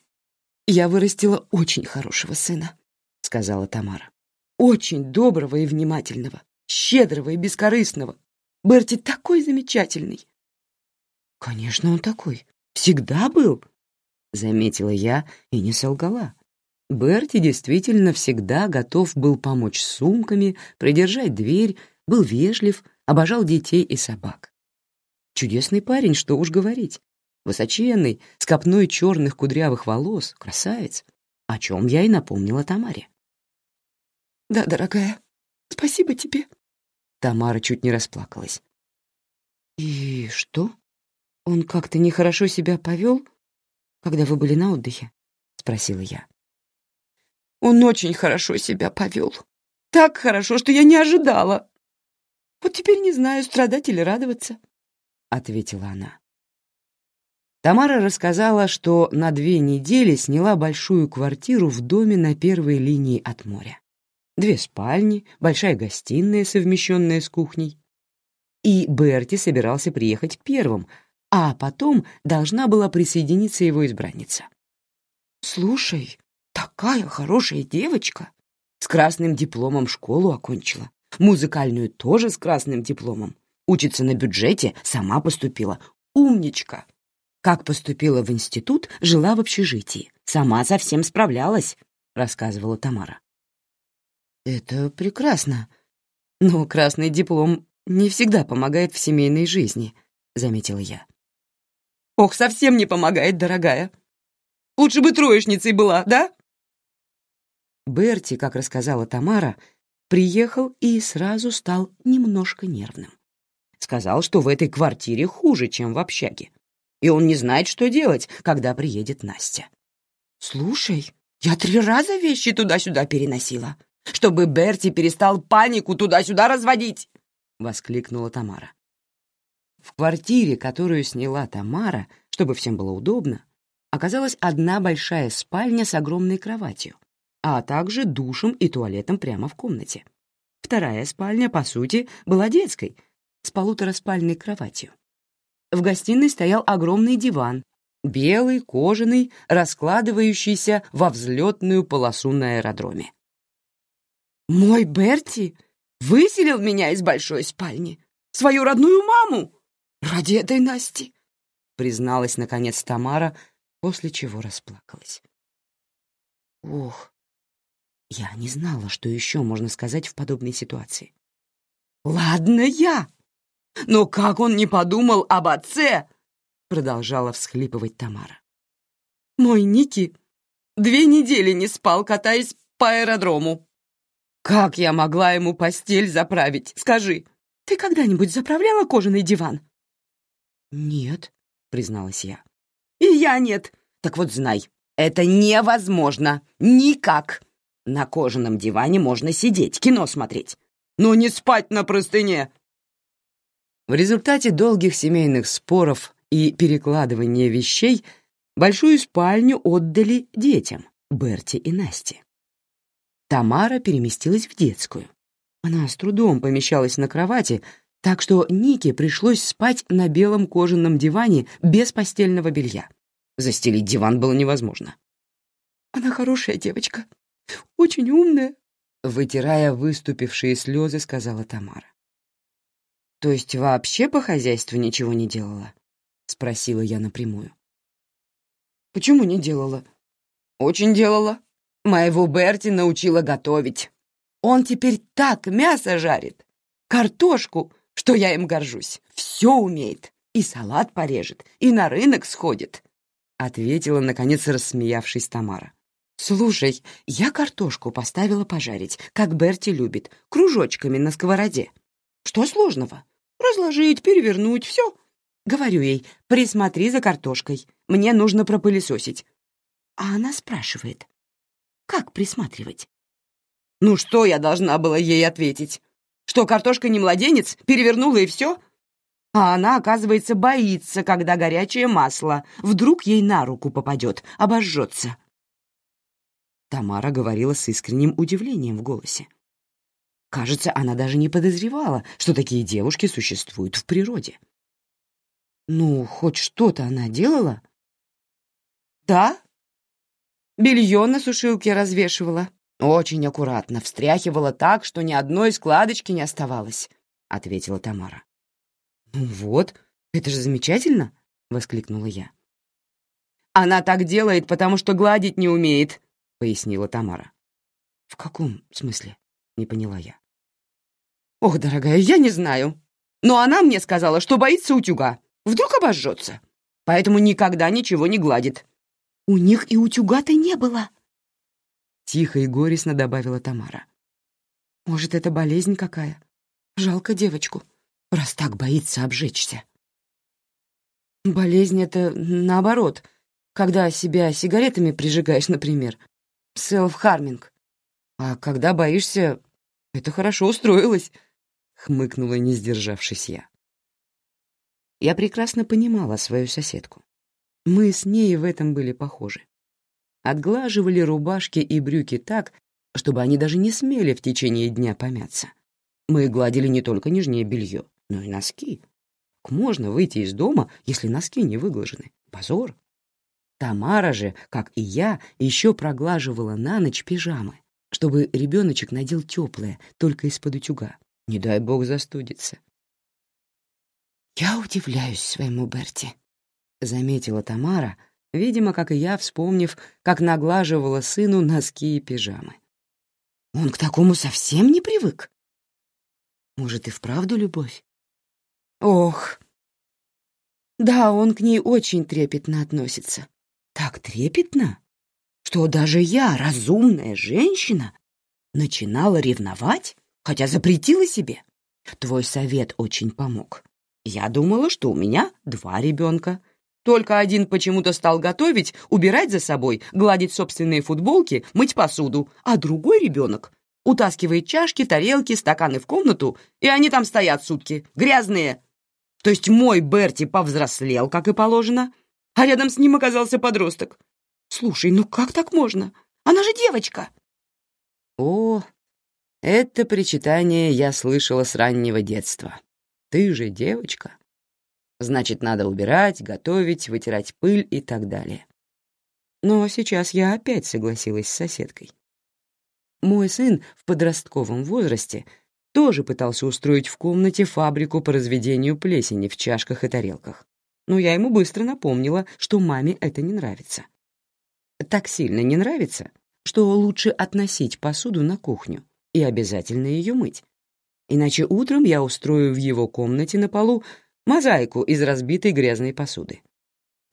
я вырастила очень хорошего сына», — сказала Тамара. «Очень доброго и внимательного щедрого и бескорыстного. Берти такой замечательный. Конечно, он такой. Всегда был, заметила я и не солгала. Берти действительно всегда готов был помочь с сумками, придержать дверь, был вежлив, обожал детей и собак. Чудесный парень, что уж говорить. Высоченный, с копной черных кудрявых волос, красавец, о чем я и напомнила Тамаре. «Да, дорогая, спасибо тебе», Тамара чуть не расплакалась. «И что? Он как-то нехорошо себя повел, когда вы были на отдыхе?» — спросила я. «Он очень хорошо себя повел. Так хорошо, что я не ожидала. Вот теперь не знаю, страдать или радоваться», — ответила она. Тамара рассказала, что на две недели сняла большую квартиру в доме на первой линии от моря две спальни, большая гостиная, совмещенная с кухней. И Берти собирался приехать первым, а потом должна была присоединиться его избранница. «Слушай, такая хорошая девочка! С красным дипломом школу окончила, музыкальную тоже с красным дипломом, учится на бюджете, сама поступила. Умничка! Как поступила в институт, жила в общежитии, сама совсем справлялась», — рассказывала Тамара. Это прекрасно. Но красный диплом не всегда помогает в семейной жизни», — заметила я. «Ох, совсем не помогает, дорогая. Лучше бы троечницей была, да?» Берти, как рассказала Тамара, приехал и сразу стал немножко нервным. Сказал, что в этой квартире хуже, чем в общаге, и он не знает, что делать, когда приедет Настя. «Слушай, я три раза вещи туда-сюда переносила, чтобы Берти перестал панику туда-сюда разводить!» — воскликнула Тамара. В квартире, которую сняла Тамара, чтобы всем было удобно, оказалась одна большая спальня с огромной кроватью, а также душем и туалетом прямо в комнате. Вторая спальня, по сути, была детской, с полутораспальной кроватью. В гостиной стоял огромный диван, белый, кожаный, раскладывающийся во взлетную полосу на аэродроме. «Мой Берти выселил меня из большой спальни, свою родную маму, ради этой Насти», призналась, наконец, Тамара, после чего расплакалась. Ох, я не знала, что еще можно сказать в подобной ситуации. «Ладно я, но как он не подумал об отце?» Продолжала всхлипывать Тамара. «Мой Ники две недели не спал, катаясь по аэродрому. Как я могла ему постель заправить, скажи? Ты когда-нибудь заправляла кожаный диван?» «Нет», — призналась я. «И я нет. Так вот знай, это невозможно. Никак. На кожаном диване можно сидеть, кино смотреть, но не спать на простыне. В результате долгих семейных споров и перекладывания вещей большую спальню отдали детям, Берти и Насте. Тамара переместилась в детскую. Она с трудом помещалась на кровати, так что Нике пришлось спать на белом кожаном диване без постельного белья. Застелить диван было невозможно. «Она хорошая девочка, очень умная», — вытирая выступившие слезы, сказала Тамара. «То есть вообще по хозяйству ничего не делала?» — спросила я напрямую. «Почему не делала?» «Очень делала. Моего Берти научила готовить. Он теперь так мясо жарит, картошку, что я им горжусь. Все умеет. И салат порежет, и на рынок сходит», — ответила, наконец, рассмеявшись Тамара. «Слушай, я картошку поставила пожарить, как Берти любит, кружочками на сковороде. Что сложного? Разложить, перевернуть, все. Говорю ей, присмотри за картошкой, мне нужно пропылесосить. А она спрашивает, как присматривать? Ну что я должна была ей ответить? Что картошка не младенец, перевернула и все? А она, оказывается, боится, когда горячее масло вдруг ей на руку попадет, обожжется. Тамара говорила с искренним удивлением в голосе. Кажется, она даже не подозревала, что такие девушки существуют в природе. Ну, хоть что-то она делала? Да. Белье на сушилке развешивала. Очень аккуратно, встряхивала так, что ни одной складочки не оставалось, — ответила Тамара. «Ну вот, это же замечательно!» — воскликнула я. «Она так делает, потому что гладить не умеет», пояснила Тамара. «В каком смысле?» — не поняла я. «Ох, дорогая, я не знаю. Но она мне сказала, что боится утюга. Вдруг обожжется. Поэтому никогда ничего не гладит». «У них и утюга-то не было», — тихо и горестно добавила Тамара. «Может, это болезнь какая? Жалко девочку, раз так боится обжечься». «Болезнь — это наоборот, когда себя сигаретами прижигаешь, например, селф-харминг. А когда боишься, это хорошо устроилось, — хмыкнула, не сдержавшись я. Я прекрасно понимала свою соседку. Мы с ней в этом были похожи. Отглаживали рубашки и брюки так, чтобы они даже не смели в течение дня помяться. Мы гладили не только нижнее белье, но и носки. Как можно выйти из дома, если носки не выглажены? Позор. Тамара же, как и я, еще проглаживала на ночь пижамы, чтобы ребеночек надел теплое, только из-под утюга. Не дай бог застудиться. «Я удивляюсь своему Берти», — заметила Тамара, видимо, как и я, вспомнив, как наглаживала сыну носки и пижамы. «Он к такому совсем не привык». Может, и вправду любовь? Ох, да, он к ней очень трепетно относится. Так трепетно, что даже я, разумная женщина, начинала ревновать, хотя запретила себе. Твой совет очень помог. Я думала, что у меня два ребенка. Только один почему-то стал готовить, убирать за собой, гладить собственные футболки, мыть посуду, а другой ребенок утаскивает чашки, тарелки, стаканы в комнату, и они там стоят сутки, грязные. То есть мой Берти повзрослел, как и положено, а рядом с ним оказался подросток. Слушай, ну как так можно? Она же девочка. О, это причитание я слышала с раннего детства. Ты же девочка. Значит, надо убирать, готовить, вытирать пыль и так далее. Но сейчас я опять согласилась с соседкой. Мой сын в подростковом возрасте тоже пытался устроить в комнате фабрику по разведению плесени в чашках и тарелках. Но я ему быстро напомнила, что маме это не нравится. Так сильно не нравится, что лучше относить посуду на кухню и обязательно ее мыть. Иначе утром я устрою в его комнате на полу мозаику из разбитой грязной посуды.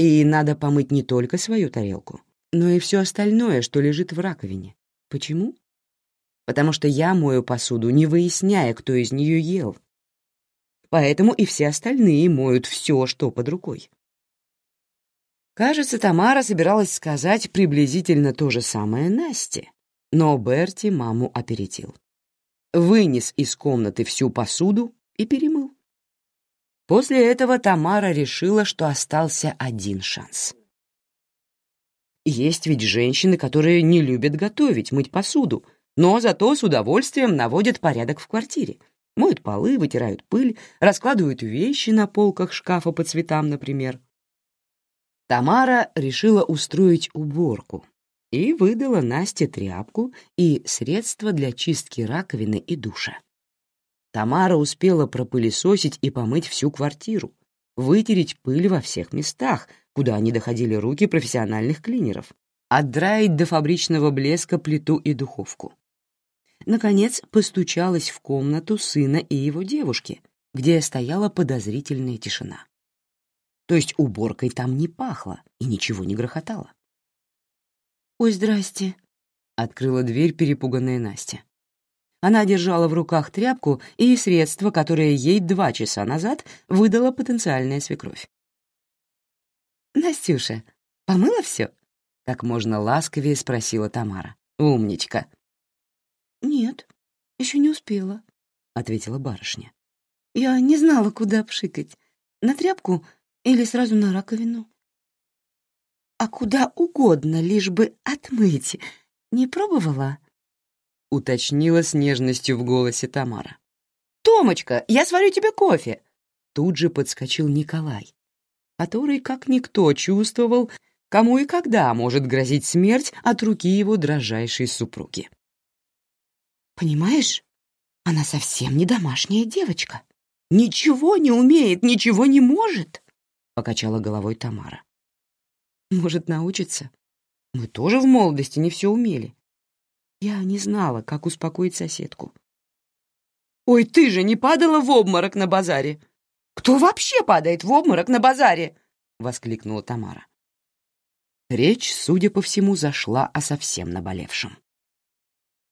И надо помыть не только свою тарелку, но и все остальное, что лежит в раковине. Почему? Потому что я мою посуду, не выясняя, кто из нее ел. Поэтому и все остальные моют все, что под рукой. Кажется, Тамара собиралась сказать приблизительно то же самое Насте, но Берти маму опередил. Вынес из комнаты всю посуду и перемыл. После этого Тамара решила, что остался один шанс. Есть ведь женщины, которые не любят готовить, мыть посуду, но зато с удовольствием наводят порядок в квартире. Моют полы, вытирают пыль, раскладывают вещи на полках шкафа по цветам, например. Тамара решила устроить уборку и выдала Насте тряпку и средства для чистки раковины и душа. Тамара успела пропылесосить и помыть всю квартиру, вытереть пыль во всех местах, куда не доходили руки профессиональных клинеров, отдраить до фабричного блеска плиту и духовку. Наконец постучалась в комнату сына и его девушки, где стояла подозрительная тишина. То есть уборкой там не пахло и ничего не грохотало. «Ой, здрасте», — открыла дверь перепуганная Настя. Она держала в руках тряпку и средство, которое ей два часа назад выдала потенциальная свекровь. «Настюша, помыла все?» — как можно ласковее спросила Тамара. «Умничка». «Нет, еще не успела», — ответила барышня. «Я не знала, куда пшикать. На тряпку или сразу на раковину?» «А куда угодно, лишь бы отмыть. Не пробовала?» — уточнила с нежностью в голосе Тамара. «Томочка, я сварю тебе кофе!» Тут же подскочил Николай, который, как никто, чувствовал, кому и когда может грозить смерть от руки его дрожайшей супруги. «Понимаешь, она совсем не домашняя девочка. Ничего не умеет, ничего не может!» — покачала головой Тамара. «Может, научиться? Мы тоже в молодости не все умели. Я не знала, как успокоить соседку. «Ой, ты же не падала в обморок на базаре!» «Кто вообще падает в обморок на базаре?» — воскликнула Тамара. Речь, судя по всему, зашла о совсем наболевшем.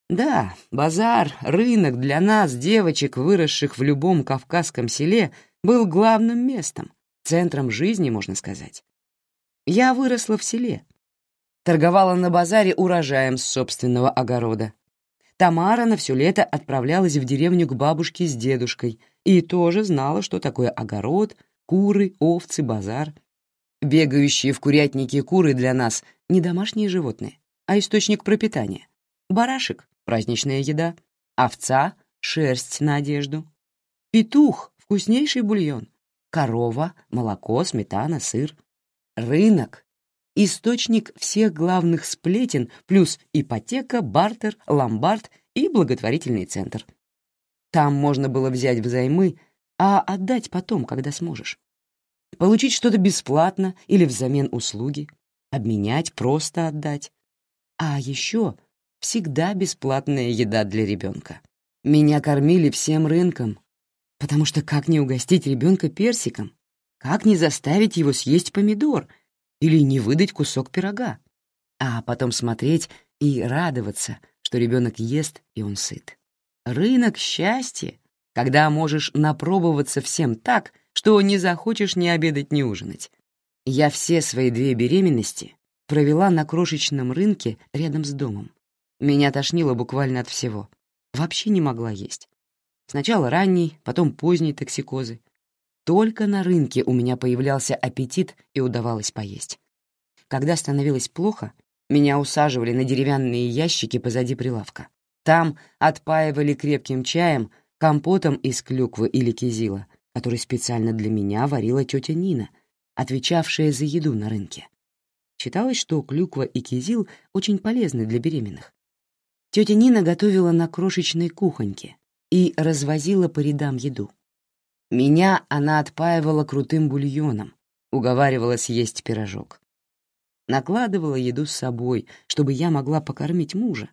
Да, базар, рынок для нас, девочек, выросших в любом кавказском селе, был главным местом, центром жизни, можно сказать. Я выросла в селе, торговала на базаре урожаем с собственного огорода. Тамара на все лето отправлялась в деревню к бабушке с дедушкой и тоже знала, что такое огород, куры, овцы, базар. Бегающие в курятнике куры для нас не домашние животные, а источник пропитания. Барашек — праздничная еда, овца — шерсть на одежду, петух — вкуснейший бульон, корова — молоко, сметана, сыр. Рынок источник всех главных сплетен, плюс ипотека, бартер, ломбард и благотворительный центр. Там можно было взять взаймы, а отдать потом, когда сможешь. Получить что-то бесплатно или взамен услуги, обменять, просто отдать. А еще всегда бесплатная еда для ребенка. Меня кормили всем рынком, потому что как не угостить ребенка персиком? Как не заставить его съесть помидор или не выдать кусок пирога? А потом смотреть и радоваться, что ребенок ест и он сыт. Рынок счастья, когда можешь напробоваться всем так, что не захочешь ни обедать, ни ужинать. Я все свои две беременности провела на крошечном рынке рядом с домом. Меня тошнило буквально от всего. Вообще не могла есть. Сначала ранней, потом поздней токсикозы. Только на рынке у меня появлялся аппетит и удавалось поесть. Когда становилось плохо, меня усаживали на деревянные ящики позади прилавка. Там отпаивали крепким чаем, компотом из клюквы или кизила, который специально для меня варила тетя Нина, отвечавшая за еду на рынке. Считалось, что клюква и кизил очень полезны для беременных. Тетя Нина готовила на крошечной кухоньке и развозила по рядам еду. Меня она отпаивала крутым бульоном, уговаривала съесть пирожок. Накладывала еду с собой, чтобы я могла покормить мужа.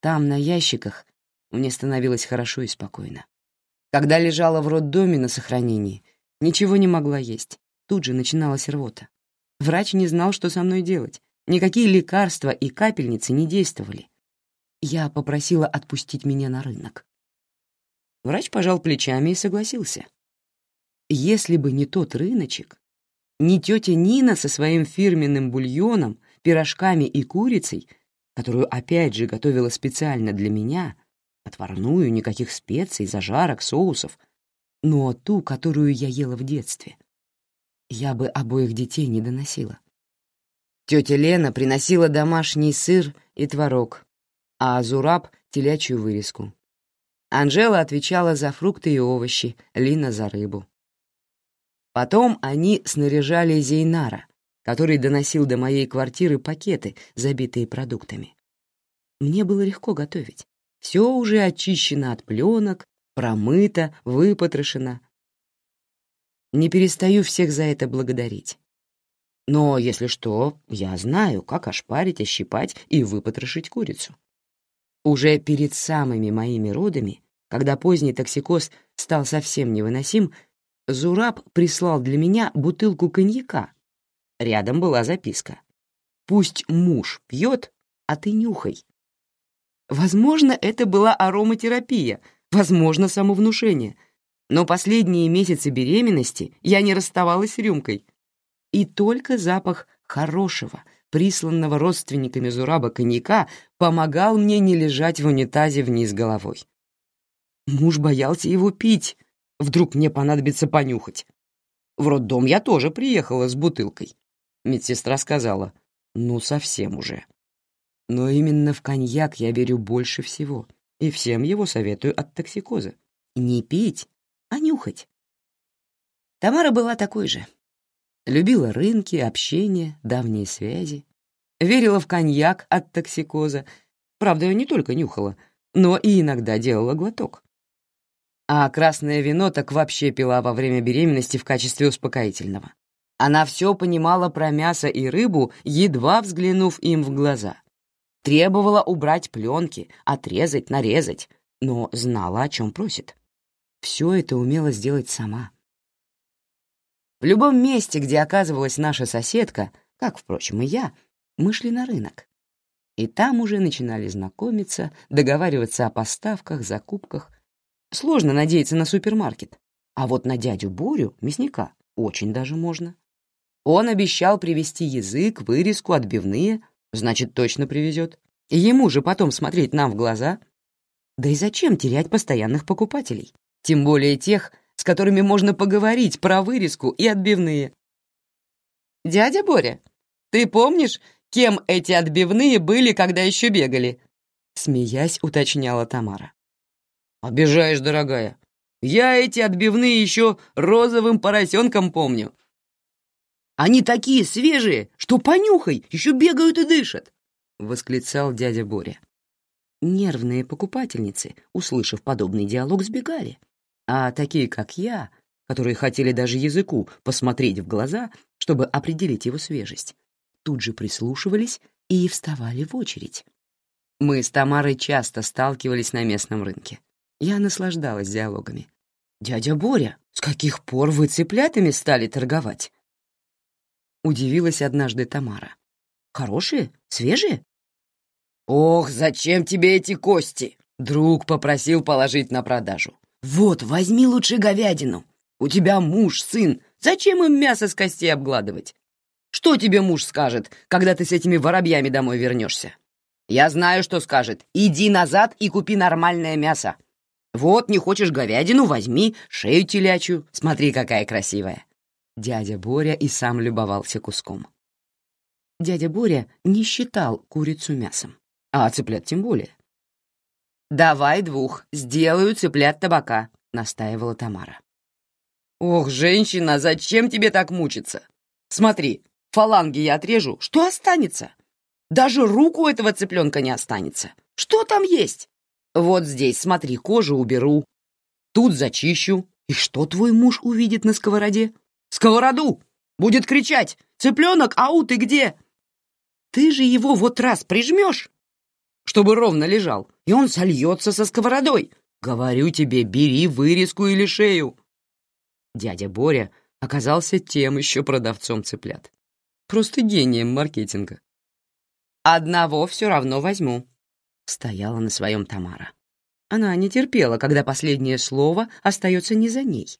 Там, на ящиках, мне становилось хорошо и спокойно. Когда лежала в роддоме на сохранении, ничего не могла есть. Тут же начиналась рвота. Врач не знал, что со мной делать. Никакие лекарства и капельницы не действовали. Я попросила отпустить меня на рынок. Врач пожал плечами и согласился. Если бы не тот рыночек, не тетя Нина со своим фирменным бульоном, пирожками и курицей, которую опять же готовила специально для меня, отварную, никаких специй, зажарок, соусов, но ту, которую я ела в детстве — я бы обоих детей не доносила. Тетя Лена приносила домашний сыр и творог, а Зураб — телячью вырезку. Анжела отвечала за фрукты и овощи, Лина — за рыбу. Потом они снаряжали Зейнара, который доносил до моей квартиры пакеты, забитые продуктами. Мне было легко готовить. Все уже очищено от пленок, промыто, выпотрошено, не перестаю всех за это благодарить. Но, если что, я знаю, как ошпарить, ощипать и выпотрошить курицу. Уже перед самыми моими родами, когда поздний токсикоз стал совсем невыносим, Зураб прислал для меня бутылку коньяка. Рядом была записка. «Пусть муж пьет, а ты нюхай». Возможно, это была ароматерапия, возможно, самовнушение — но последние месяцы беременности я не расставалась с рюмкой. И только запах хорошего, присланного родственниками Зураба коньяка, помогал мне не лежать в унитазе вниз головой. Муж боялся его пить, вдруг мне понадобится понюхать. В роддом я тоже приехала с бутылкой. Медсестра сказала, ну совсем уже. Но именно в коньяк я верю больше всего, и всем его советую от токсикоза. Не пить, а нюхать. Тамара была такой же. Любила рынки, общение, давние связи. Верила в коньяк от токсикоза. Правда, не только нюхала, но и иногда делала глоток. А красное вино так вообще пила во время беременности в качестве успокоительного. Она все понимала про мясо и рыбу, едва взглянув им в глаза. Требовала убрать пленки, отрезать, нарезать, но знала, о чем просит все это умела сделать сама. В любом месте, где оказывалась наша соседка, как, впрочем, и я, мы шли на рынок. И там уже начинали знакомиться, договариваться о поставках, закупках. Сложно надеяться на супермаркет, а вот на дядю Борю, мясника, очень даже можно. Он обещал привезти язык, вырезку, отбивные, значит, точно привезет. Ему же потом смотреть нам в глаза. Да и зачем терять постоянных покупателей? тем более тех, с которыми можно поговорить про вырезку и отбивные. «Дядя Боря, ты помнишь, кем эти отбивные были, когда еще бегали?» Смеясь, уточняла Тамара. «Обижаешь, дорогая. Я эти отбивные еще розовым поросенком помню. Они такие свежие, что понюхай, еще бегают и дышат!» — восклицал дядя Боря. Нервные покупательницы, услышав подобный диалог, сбегали а такие, как я, которые хотели даже языку посмотреть в глаза, чтобы определить его свежесть, тут же прислушивались и вставали в очередь. Мы с Тамарой часто сталкивались на местном рынке. Я наслаждалась диалогами. «Дядя Боря, с каких пор вы цыплятами стали торговать?» Удивилась однажды Тамара. «Хорошие? Свежие?» «Ох, зачем тебе эти кости?» Друг попросил положить на продажу. «Вот, возьми лучше говядину. У тебя муж, сын. Зачем им мясо с костей обгладывать? Что тебе муж скажет, когда ты с этими воробьями домой вернешься? Я знаю, что скажет. Иди назад и купи нормальное мясо. Вот, не хочешь говядину, возьми шею телячью. Смотри, какая красивая. Дядя Боря и сам любовался куском. Дядя Боря не считал курицу мясом, а цыплят тем более. «Давай двух, сделаю цыплят табака», — настаивала Тамара. «Ох, женщина, зачем тебе так мучиться? Смотри, фаланги я отрежу, что останется? Даже руку этого цыпленка не останется. Что там есть? Вот здесь, смотри, кожу уберу, тут зачищу. И что твой муж увидит на сковороде? Сковороду! Будет кричать, цыпленок, ау, ты где? Ты же его вот раз прижмешь, чтобы ровно лежал, и он сольется со сковородой. Говорю тебе, бери вырезку или шею. Дядя Боря оказался тем еще продавцом цыплят. Просто гением маркетинга. «Одного все равно возьму», — стояла на своем Тамара. Она не терпела, когда последнее слово остается не за ней,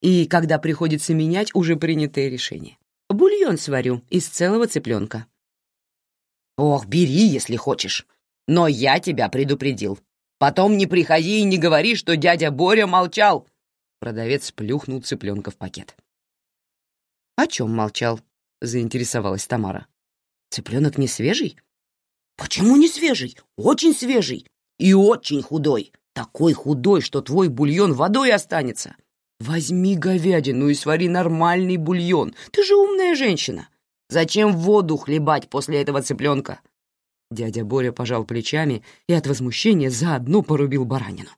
и когда приходится менять уже принятое решение. Бульон сварю из целого цыпленка. «Ох, бери, если хочешь. Но я тебя предупредил. Потом не приходи и не говори, что дядя Боря молчал. Продавец плюхнул цыпленка в пакет. «О чем молчал?» — заинтересовалась Тамара. «Цыпленок не свежий?» «Почему не свежий? Очень свежий. И очень худой. Такой худой, что твой бульон водой останется. Возьми говядину и свари нормальный бульон. Ты же умная женщина. Зачем воду хлебать после этого цыпленка? Дядя Боря пожал плечами и от возмущения заодно порубил баранину.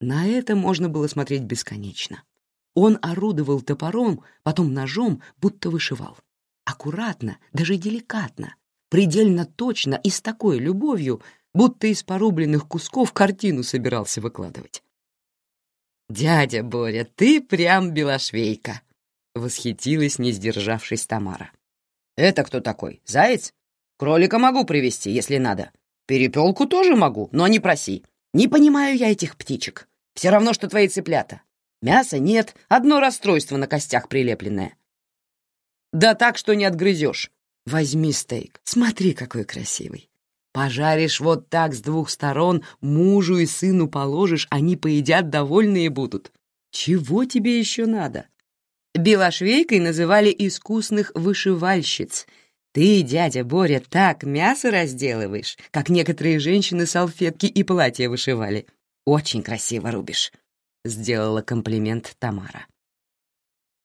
На это можно было смотреть бесконечно. Он орудовал топором, потом ножом, будто вышивал. Аккуратно, даже деликатно, предельно точно и с такой любовью, будто из порубленных кусков картину собирался выкладывать. «Дядя Боря, ты прям белошвейка!» — восхитилась, не сдержавшись Тамара. «Это кто такой? Заяц? Кролика могу привести, если надо. Перепелку тоже могу, но не проси. Не понимаю я этих птичек. Все равно, что твои цыплята. Мяса нет, одно расстройство на костях прилепленное. Да так, что не отгрызешь. Возьми стейк. Смотри, какой красивый. Пожаришь вот так с двух сторон, мужу и сыну положишь, они поедят, довольные будут. Чего тебе еще надо? Белошвейкой называли искусных вышивальщиц — ты, дядя Боря, так мясо разделываешь, как некоторые женщины салфетки и платья вышивали. Очень красиво рубишь», — сделала комплимент Тамара.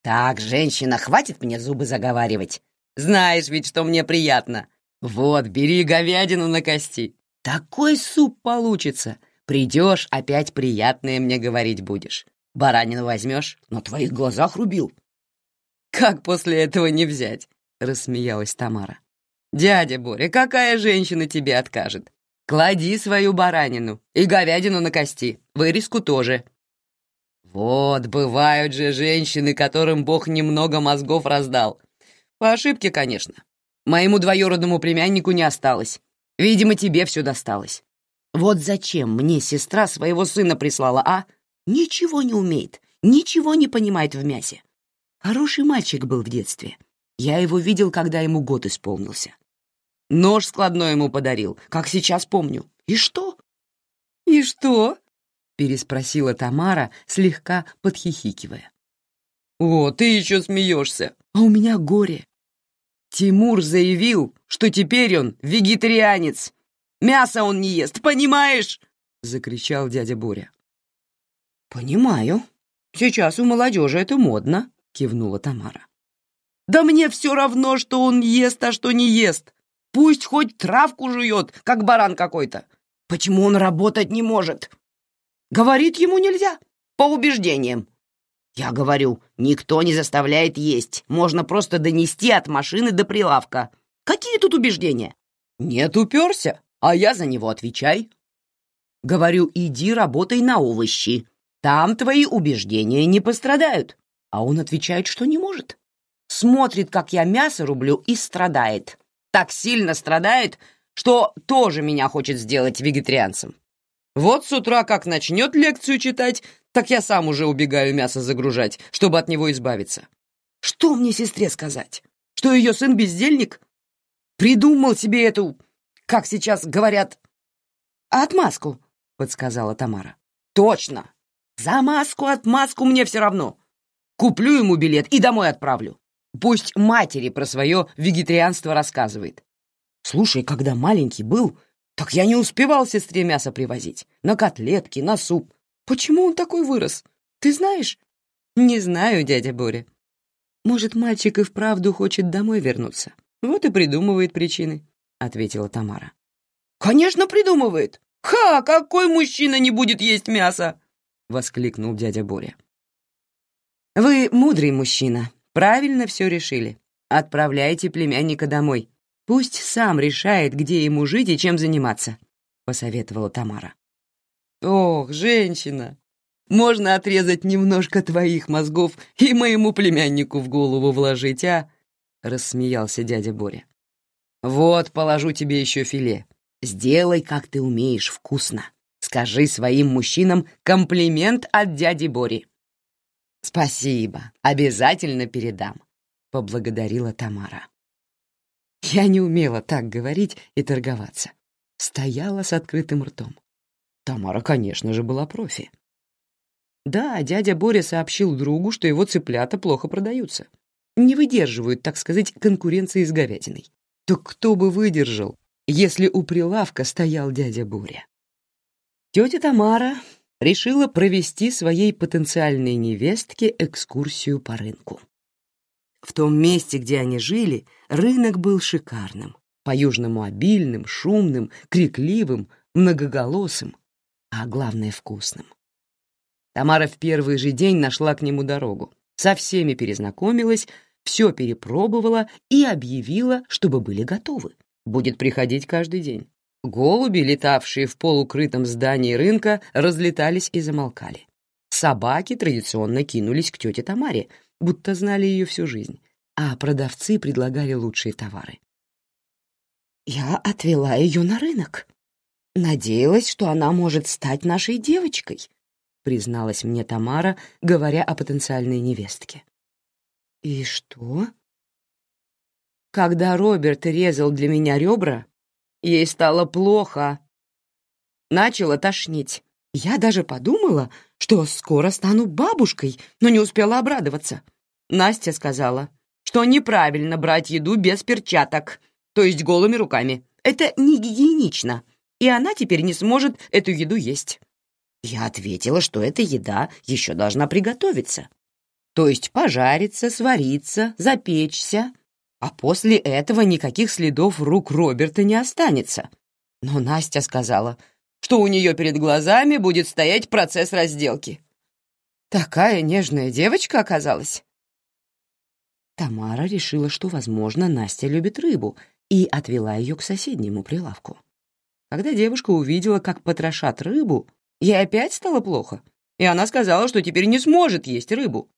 «Так, женщина, хватит мне зубы заговаривать. Знаешь ведь, что мне приятно. Вот, бери говядину на кости. Такой суп получится. Придешь, опять приятное мне говорить будешь. Баранину возьмешь, на твоих глазах рубил. Как после этого не взять? Рассмеялась Тамара. «Дядя Боря, какая женщина тебе откажет? Клади свою баранину и говядину на кости, вырезку тоже». «Вот, бывают же женщины, которым Бог немного мозгов раздал. По ошибке, конечно. Моему двоюродному племяннику не осталось. Видимо, тебе все досталось. Вот зачем мне сестра своего сына прислала, а? Ничего не умеет, ничего не понимает в мясе. Хороший мальчик был в детстве, я его видел, когда ему год исполнился. Нож складной ему подарил, как сейчас помню. И что? И что? Переспросила Тамара, слегка подхихикивая. О, ты еще смеешься, а у меня горе. Тимур заявил, что теперь он вегетарианец. Мясо он не ест, понимаешь? Закричал дядя Боря. Понимаю. Сейчас у молодежи это модно, кивнула Тамара. Да мне все равно, что он ест, а что не ест. Пусть хоть травку жует, как баран какой-то. Почему он работать не может? Говорит, ему нельзя, по убеждениям. Я говорю, никто не заставляет есть. Можно просто донести от машины до прилавка. Какие тут убеждения? Нет, уперся, а я за него отвечай. Говорю, иди работай на овощи. Там твои убеждения не пострадают. А он отвечает, что не может. Смотрит, как я мясо рублю, и страдает. Так сильно страдает, что тоже меня хочет сделать вегетарианцем. Вот с утра как начнет лекцию читать, так я сам уже убегаю мясо загружать, чтобы от него избавиться. Что мне сестре сказать? Что ее сын бездельник? Придумал себе эту, как сейчас говорят, отмазку, подсказала Тамара. Точно. За маску, отмазку мне все равно. Куплю ему билет и домой отправлю. Пусть матери про свое вегетарианство рассказывает. Слушай, когда маленький был, так я не успевал сестре мясо привозить. На котлетки, на суп. Почему он такой вырос? Ты знаешь? Не знаю, дядя Боря. Может, мальчик и вправду хочет домой вернуться. Вот и придумывает причины, ответила Тамара. Конечно, придумывает. Ха, какой мужчина не будет есть мясо? воскликнул дядя Боря. Вы мудрый мужчина, правильно все решили. Отправляйте племянника домой. Пусть сам решает, где ему жить и чем заниматься, посоветовала Тамара. Ох, женщина, можно отрезать немножко твоих мозгов и моему племяннику в голову вложить, а? рассмеялся дядя Боря. Вот, положу тебе еще филе. Сделай, как ты умеешь, вкусно. Скажи своим мужчинам комплимент от дяди Бори. Спасибо, обязательно передам, поблагодарила Тамара. Я не умела так говорить и торговаться. Стояла с открытым ртом. Тамара, конечно же, была профи. Да, дядя Боря сообщил другу, что его цыплята плохо продаются. Не выдерживают, так сказать, конкуренции с говядиной. Так кто бы выдержал, если у прилавка стоял дядя Боря? Тетя Тамара решила провести своей потенциальной невестке экскурсию по рынку. В том месте, где они жили, рынок был шикарным, по-южному обильным, шумным, крикливым, многоголосым, а главное — вкусным. Тамара в первый же день нашла к нему дорогу, со всеми перезнакомилась, все перепробовала и объявила, чтобы были готовы. Будет приходить каждый день. Голуби, летавшие в полукрытом здании рынка, разлетались и замолкали. Собаки традиционно кинулись к тете Тамаре, будто знали ее всю жизнь, а продавцы предлагали лучшие товары. «Я отвела ее на рынок. Надеялась, что она может стать нашей девочкой», призналась мне Тамара, говоря о потенциальной невестке. «И что?» Когда Роберт резал для меня ребра, Ей стало плохо. Начала тошнить. Я даже подумала, что скоро стану бабушкой, но не успела обрадоваться. Настя сказала, что неправильно брать еду без перчаток, то есть голыми руками. Это не гигиенично, и она теперь не сможет эту еду есть. Я ответила, что эта еда еще должна приготовиться. То есть пожариться, свариться, запечься, а после этого никаких следов рук Роберта не останется. Но Настя сказала, что у нее перед глазами будет стоять процесс разделки. Такая нежная девочка оказалась. Тамара решила, что, возможно, Настя любит рыбу, и отвела ее к соседнему прилавку. Когда девушка увидела, как потрошат рыбу, ей опять стало плохо, и она сказала, что теперь не сможет есть рыбу.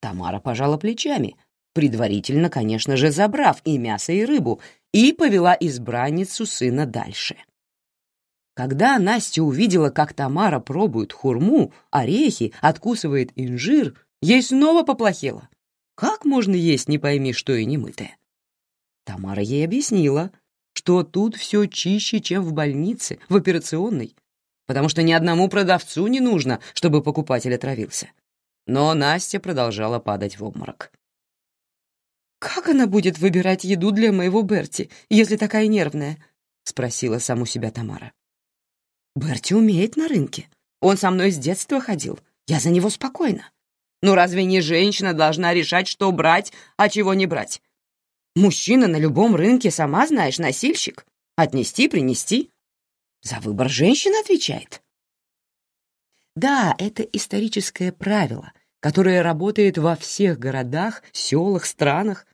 Тамара пожала плечами — предварительно, конечно же, забрав и мясо, и рыбу, и повела избранницу сына дальше. Когда Настя увидела, как Тамара пробует хурму, орехи, откусывает инжир, ей снова поплохело. Как можно есть не пойми что и немытое? Тамара ей объяснила, что тут все чище, чем в больнице, в операционной, потому что ни одному продавцу не нужно, чтобы покупатель отравился. Но Настя продолжала падать в обморок. «Как она будет выбирать еду для моего Берти, если такая нервная?» — спросила саму себя Тамара. «Берти умеет на рынке. Он со мной с детства ходил. Я за него спокойна. Ну разве не женщина должна решать, что брать, а чего не брать? Мужчина на любом рынке, сама знаешь, носильщик. Отнести, принести. За выбор женщина отвечает». Да, это историческое правило, которое работает во всех городах, селах, странах,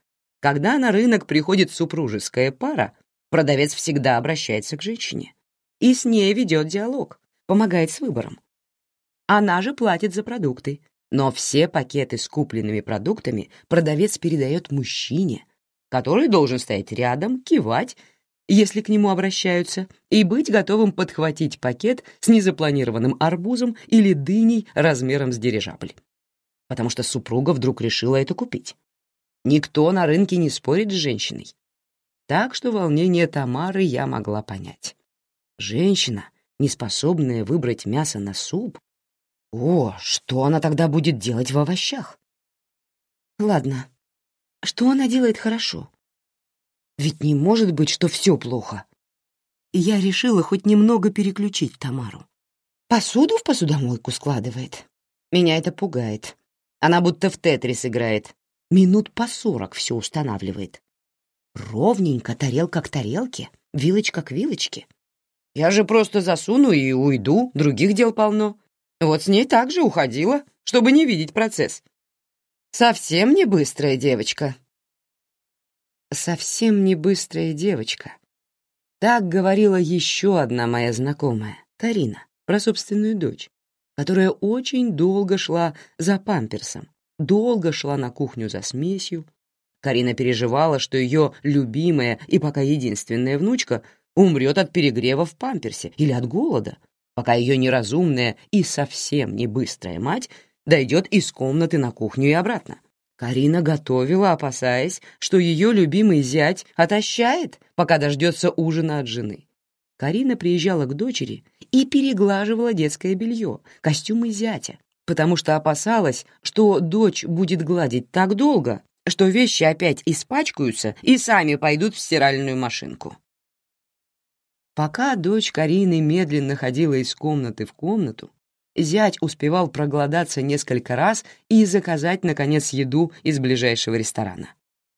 когда на рынок приходит супружеская пара, продавец всегда обращается к женщине и с ней ведет диалог, помогает с выбором. Она же платит за продукты, но все пакеты с купленными продуктами продавец передает мужчине, который должен стоять рядом, кивать, если к нему обращаются, и быть готовым подхватить пакет с незапланированным арбузом или дыней размером с дирижабль. Потому что супруга вдруг решила это купить. Никто на рынке не спорит с женщиной. Так что волнение Тамары я могла понять. Женщина, не способная выбрать мясо на суп, о, что она тогда будет делать в овощах? Ладно, что она делает хорошо? Ведь не может быть, что все плохо. Я решила хоть немного переключить Тамару. Посуду в посудомойку складывает. Меня это пугает. Она будто в тетрис играет. Минут по сорок все устанавливает. Ровненько, тарелка к тарелке, вилочка к вилочке. Я же просто засуну и уйду, других дел полно. Вот с ней также уходила, чтобы не видеть процесс. Совсем не быстрая девочка. Совсем не быстрая девочка. Так говорила еще одна моя знакомая, Карина, про собственную дочь, которая очень долго шла за памперсом, долго шла на кухню за смесью. Карина переживала, что ее любимая и пока единственная внучка умрет от перегрева в памперсе или от голода, пока ее неразумная и совсем не быстрая мать дойдет из комнаты на кухню и обратно. Карина готовила, опасаясь, что ее любимый зять отощает, пока дождется ужина от жены. Карина приезжала к дочери и переглаживала детское белье, костюмы зятя, потому что опасалась, что дочь будет гладить так долго, что вещи опять испачкаются и сами пойдут в стиральную машинку. Пока дочь Карины медленно ходила из комнаты в комнату, зять успевал проголодаться несколько раз и заказать, наконец, еду из ближайшего ресторана.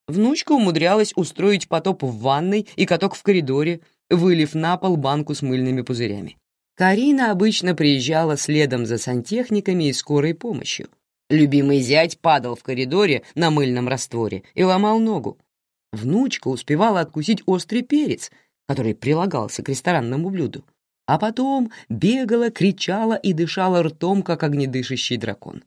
Внучка умудрялась устроить потоп в ванной и каток в коридоре, вылив на пол банку с мыльными пузырями. Карина обычно приезжала следом за сантехниками и скорой помощью. Любимый зять падал в коридоре на мыльном растворе и ломал ногу. Внучка успевала откусить острый перец — который прилагался к ресторанному блюду, а потом бегала, кричала и дышала ртом, как огнедышащий дракон.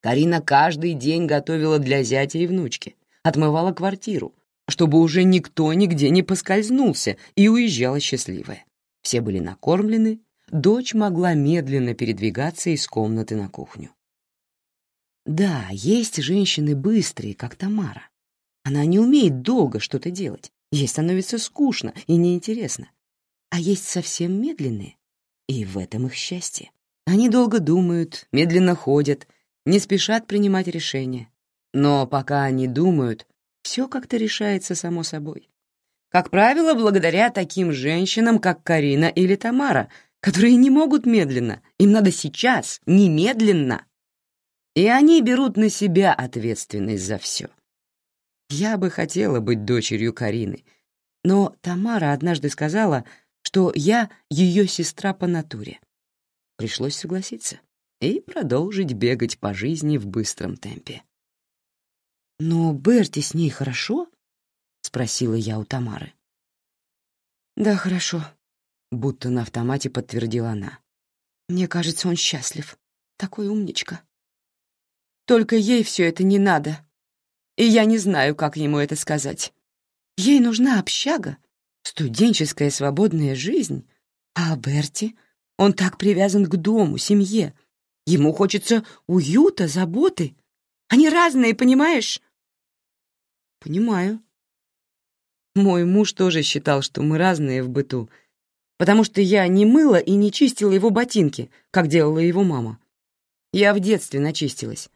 Карина каждый день готовила для зятя и внучки, отмывала квартиру, чтобы уже никто нигде не поскользнулся, и уезжала счастливая. Все были накормлены, дочь могла медленно передвигаться из комнаты на кухню. Да, есть женщины быстрые, как Тамара. Она не умеет долго что-то делать, Ей становится скучно и неинтересно. А есть совсем медленные, и в этом их счастье. Они долго думают, медленно ходят, не спешат принимать решения. Но пока они думают, все как-то решается само собой. Как правило, благодаря таким женщинам, как Карина или Тамара, которые не могут медленно, им надо сейчас, немедленно. И они берут на себя ответственность за все. Я бы хотела быть дочерью Карины, но Тамара однажды сказала, что я ее сестра по натуре. Пришлось согласиться и продолжить бегать по жизни в быстром темпе. «Но Берти с ней хорошо?» — спросила я у Тамары. «Да, хорошо», — будто на автомате подтвердила она. «Мне кажется, он счастлив. Такой умничка. Только ей все это не надо и я не знаю, как ему это сказать. Ей нужна общага, студенческая свободная жизнь, а Берти, он так привязан к дому, семье. Ему хочется уюта, заботы. Они разные, понимаешь? Понимаю. Мой муж тоже считал, что мы разные в быту, потому что я не мыла и не чистила его ботинки, как делала его мама. Я в детстве начистилась.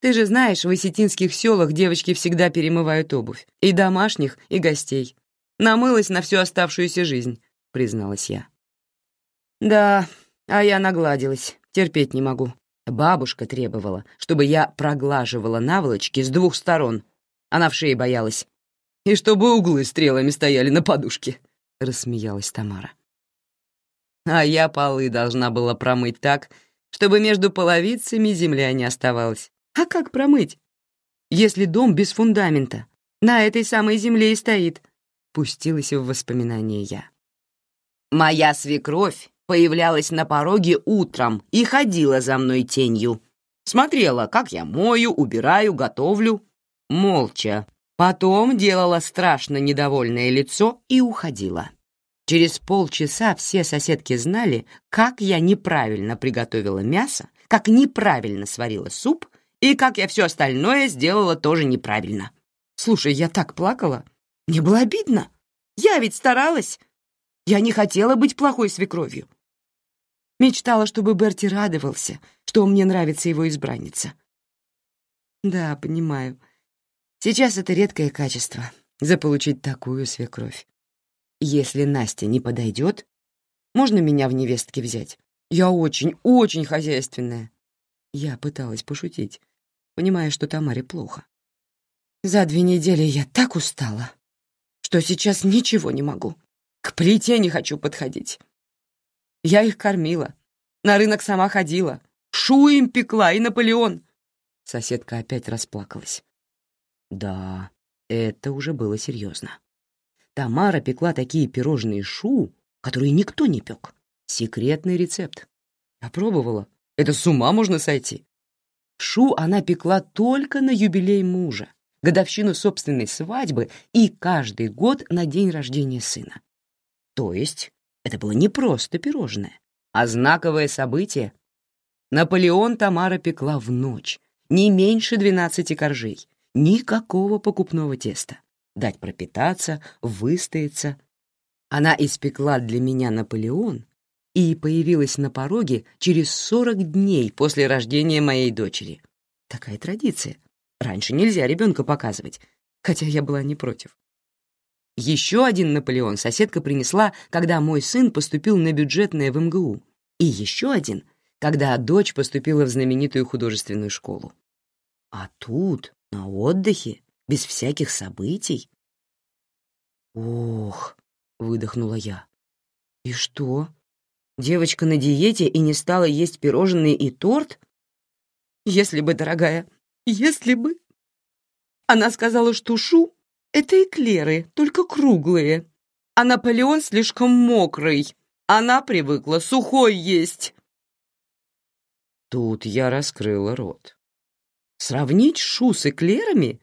Ты же знаешь, в осетинских селах девочки всегда перемывают обувь. И домашних, и гостей. Намылась на всю оставшуюся жизнь, призналась я. Да, а я нагладилась. Терпеть не могу. Бабушка требовала, чтобы я проглаживала наволочки с двух сторон. Она в шее боялась. И чтобы углы стрелами стояли на подушке, рассмеялась Тамара. А я полы должна была промыть так, чтобы между половицами земля не оставалась. А как промыть? Если дом без фундамента, на этой самой земле и стоит, пустилась в воспоминания я. Моя свекровь появлялась на пороге утром и ходила за мной тенью. Смотрела, как я мою, убираю, готовлю. Молча. Потом делала страшно недовольное лицо и уходила. Через полчаса все соседки знали, как я неправильно приготовила мясо, как неправильно сварила суп и как я все остальное сделала тоже неправильно. Слушай, я так плакала. Мне было обидно. Я ведь старалась. Я не хотела быть плохой свекровью. Мечтала, чтобы Берти радовался, что мне нравится его избранница. Да, понимаю. Сейчас это редкое качество — заполучить такую свекровь. Если Настя не подойдет, можно меня в невестке взять? Я очень, очень хозяйственная. Я пыталась пошутить, понимая, что Тамаре плохо. За две недели я так устала, что сейчас ничего не могу. К плите не хочу подходить. Я их кормила, на рынок сама ходила, шу им пекла и Наполеон. Соседка опять расплакалась. Да, это уже было серьезно. Тамара пекла такие пирожные шу, которые никто не пек. Секретный рецепт. Я пробовала. Это с ума можно сойти. Шу она пекла только на юбилей мужа, годовщину собственной свадьбы и каждый год на день рождения сына. То есть это было не просто пирожное, а знаковое событие. Наполеон Тамара пекла в ночь, не меньше двенадцати коржей, никакого покупного теста. Дать пропитаться, выстояться. Она испекла для меня Наполеон и появилась на пороге через сорок дней после рождения моей дочери. Такая традиция. Раньше нельзя ребенка показывать, хотя я была не против. Еще один Наполеон соседка принесла, когда мой сын поступил на бюджетное в МГУ. И еще один, когда дочь поступила в знаменитую художественную школу. А тут, на отдыхе, без всяких событий. «Ох», — выдохнула я. «И что? Девочка на диете и не стала есть пирожные и торт? Если бы, дорогая, если бы...» Она сказала, что шу это эклеры, только круглые. А Наполеон слишком мокрый. Она привыкла сухой есть. Тут я раскрыла рот. Сравнить Шу с эклерами?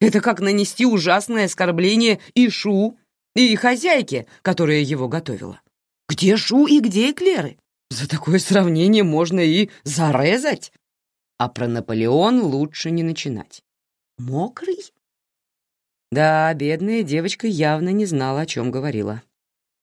Это как нанести ужасное оскорбление и Шу, и хозяйке, которая его готовила. Где Шу и где эклеры? За такое сравнение можно и зарезать. А про Наполеон лучше не начинать. Мокрый? Да, бедная девочка явно не знала, о чем говорила.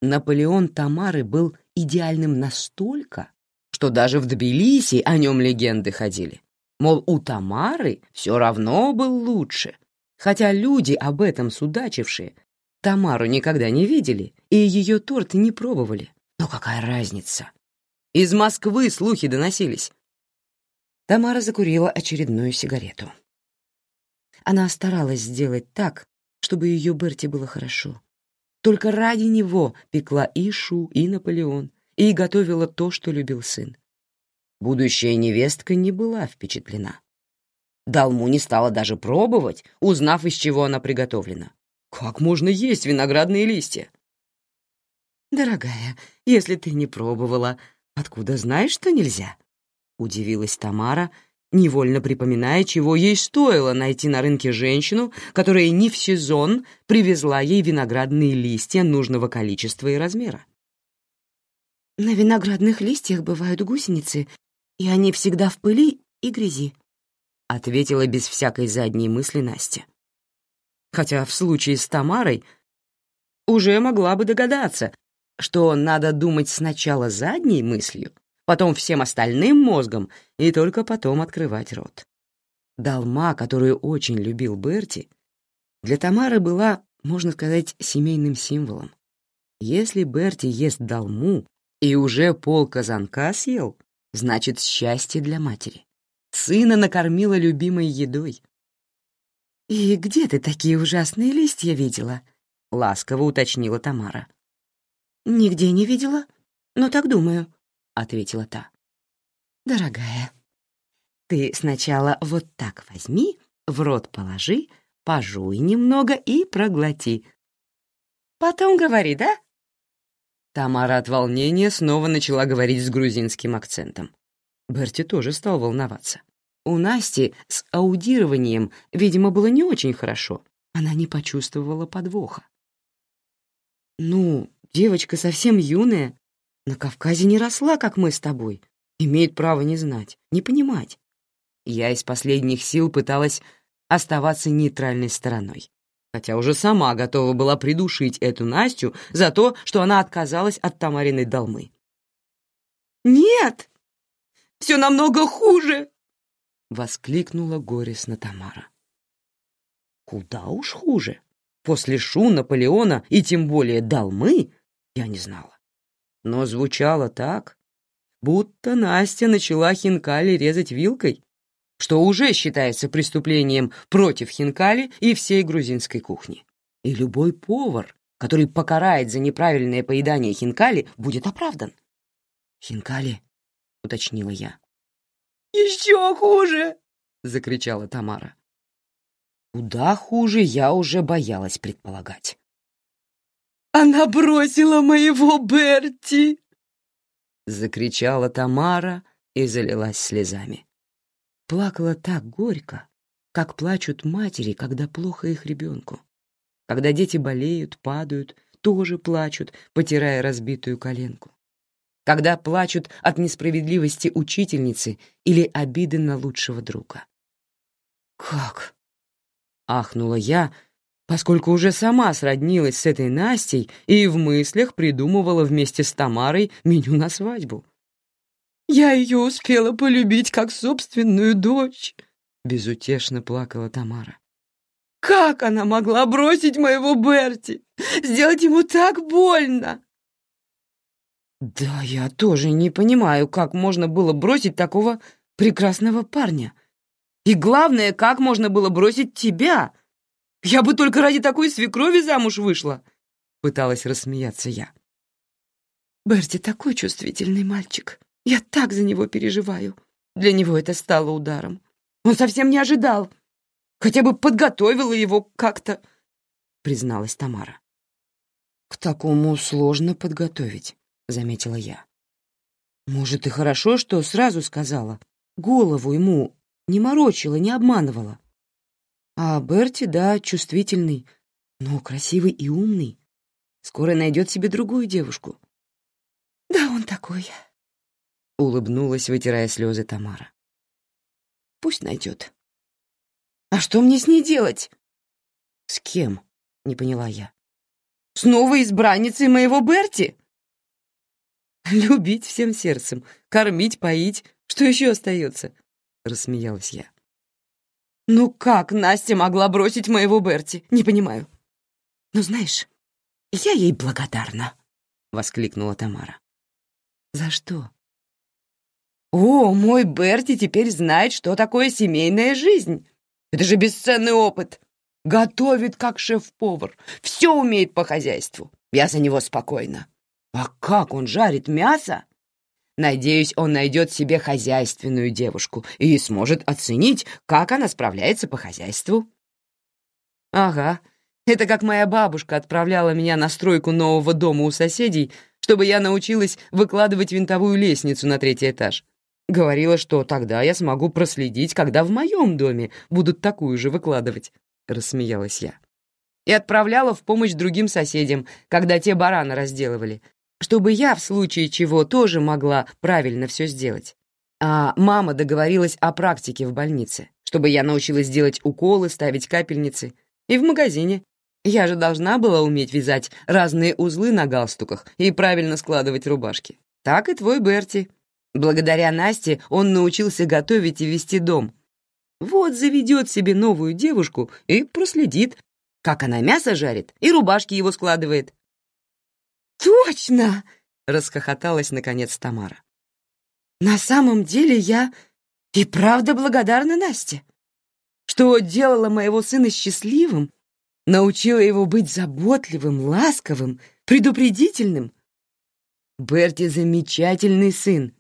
Наполеон Тамары был идеальным настолько, что даже в Тбилиси о нем легенды ходили. Мол, у Тамары все равно был лучше, хотя люди, об этом судачившие, Тамару никогда не видели и ее торт не пробовали. Но какая разница? Из Москвы слухи доносились. Тамара закурила очередную сигарету. Она старалась сделать так, чтобы ее Берти было хорошо. Только ради него пекла и Шу, и Наполеон, и готовила то, что любил сын. Будущая невестка не была впечатлена. Далму не стала даже пробовать, узнав, из чего она приготовлена. Как можно есть виноградные листья? «Дорогая, если ты не пробовала, откуда знаешь, что нельзя?» — удивилась Тамара, невольно припоминая, чего ей стоило найти на рынке женщину, которая не в сезон привезла ей виноградные листья нужного количества и размера. «На виноградных листьях бывают гусеницы, и они всегда в пыли и грязи», — ответила без всякой задней мысли Настя. Хотя в случае с Тамарой уже могла бы догадаться, что надо думать сначала задней мыслью, потом всем остальным мозгом и только потом открывать рот. Далма, которую очень любил Берти, для Тамары была, можно сказать, семейным символом. Если Берти ест далму и уже пол казанка съел, значит, счастье для матери. Сына накормила любимой едой. «И где ты такие ужасные листья видела?» — ласково уточнила Тамара. «Нигде не видела, но так думаю», — ответила та. «Дорогая, ты сначала вот так возьми, в рот положи, пожуй немного и проглоти. Потом говори, да?» Тамара от волнения снова начала говорить с грузинским акцентом. Берти тоже стал волноваться. У Насти с аудированием, видимо, было не очень хорошо. Она не почувствовала подвоха. «Ну, девочка совсем юная. На Кавказе не росла, как мы с тобой. Имеет право не знать, не понимать». Я из последних сил пыталась оставаться нейтральной стороной хотя уже сама готова была придушить эту Настю за то, что она отказалась от Тамариной долмы. «Нет, все намного хуже!» — воскликнула горестно Тамара. «Куда уж хуже. После Шу, Наполеона и тем более долмы я не знала. Но звучало так, будто Настя начала хинкали резать вилкой что уже считается преступлением против хинкали и всей грузинской кухни. И любой повар, который покарает за неправильное поедание хинкали, будет оправдан. «Хинкали?» — уточнила я. «Еще хуже!» — закричала Тамара. Куда хуже я уже боялась предполагать. «Она бросила моего Берти!» — закричала Тамара и залилась слезами. Плакала так горько, как плачут матери, когда плохо их ребенку. Когда дети болеют, падают, тоже плачут, потирая разбитую коленку. Когда плачут от несправедливости учительницы или обиды на лучшего друга. «Как?» — ахнула я, поскольку уже сама сроднилась с этой Настей и в мыслях придумывала вместе с Тамарой меню на свадьбу. Я ее успела полюбить как собственную дочь», — безутешно плакала Тамара. «Как она могла бросить моего Берти? Сделать ему так больно?» «Да я тоже не понимаю, как можно было бросить такого прекрасного парня. И главное, как можно было бросить тебя? Я бы только ради такой свекрови замуж вышла!» Пыталась рассмеяться я. «Берти такой чувствительный мальчик», я так за него переживаю. Для него это стало ударом. Он совсем не ожидал. Хотя бы подготовила его как-то, призналась Тамара. К такому сложно подготовить, заметила я. Может, и хорошо, что сразу сказала. Голову ему не морочила, не обманывала. А Берти, да, чувствительный, но красивый и умный. Скоро найдет себе другую девушку. Да, он такой, — улыбнулась, вытирая слезы Тамара. «Пусть найдет». «А что мне с ней делать?» «С кем?» — не поняла я. «С новой избранницей моего Берти?» «Любить всем сердцем, кормить, поить. Что еще остается?» — рассмеялась я. «Ну как Настя могла бросить моего Берти? Не понимаю». «Ну знаешь, я ей благодарна», — воскликнула Тамара. «За что?» «О, мой Берти теперь знает, что такое семейная жизнь. Это же бесценный опыт. Готовит, как шеф-повар. Все умеет по хозяйству. Я за него спокойна. А как он жарит мясо? Надеюсь, он найдет себе хозяйственную девушку и сможет оценить, как она справляется по хозяйству». «Ага, это как моя бабушка отправляла меня на стройку нового дома у соседей, чтобы я научилась выкладывать винтовую лестницу на третий этаж. Говорила, что тогда я смогу проследить, когда в моем доме будут такую же выкладывать», — рассмеялась я. И отправляла в помощь другим соседям, когда те барана разделывали, чтобы я в случае чего тоже могла правильно все сделать. А мама договорилась о практике в больнице, чтобы я научилась делать уколы, ставить капельницы. И в магазине. Я же должна была уметь вязать разные узлы на галстуках и правильно складывать рубашки. Так и твой Берти. Благодаря Насте он научился готовить и вести дом. Вот заведет себе новую девушку и проследит, как она мясо жарит и рубашки его складывает. «Точно!» — расхохоталась наконец Тамара. «На самом деле я и правда благодарна Насте, что делала моего сына счастливым, научила его быть заботливым, ласковым, предупредительным. Берти замечательный сын,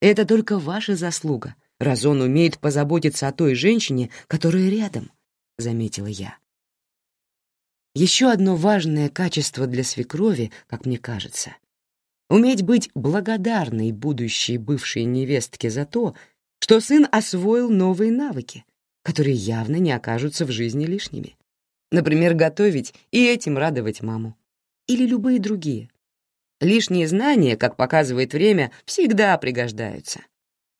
это только ваша заслуга, раз он умеет позаботиться о той женщине, которая рядом», — заметила я. Еще одно важное качество для свекрови, как мне кажется, Уметь быть благодарной будущей бывшей невестке за то, что сын освоил новые навыки, которые явно не окажутся в жизни лишними. Например, готовить и этим радовать маму. Или любые другие. Лишние знания, как показывает время, всегда пригождаются.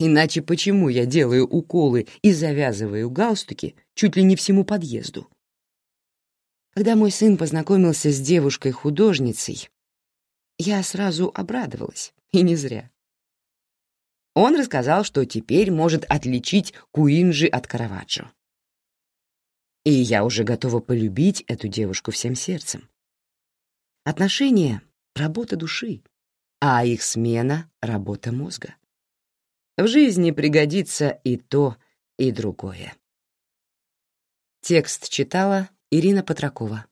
Иначе почему я делаю уколы и завязываю галстуки чуть ли не всему подъезду? Когда мой сын познакомился с девушкой-художницей, я сразу обрадовалась, и не зря. Он рассказал, что теперь может отличить Куинджи от Караваджо. И я уже готова полюбить эту девушку всем сердцем. Отношения — работа души, а их смена — работа мозга. В жизни пригодится и то, и другое. Текст читала Ирина Патракова.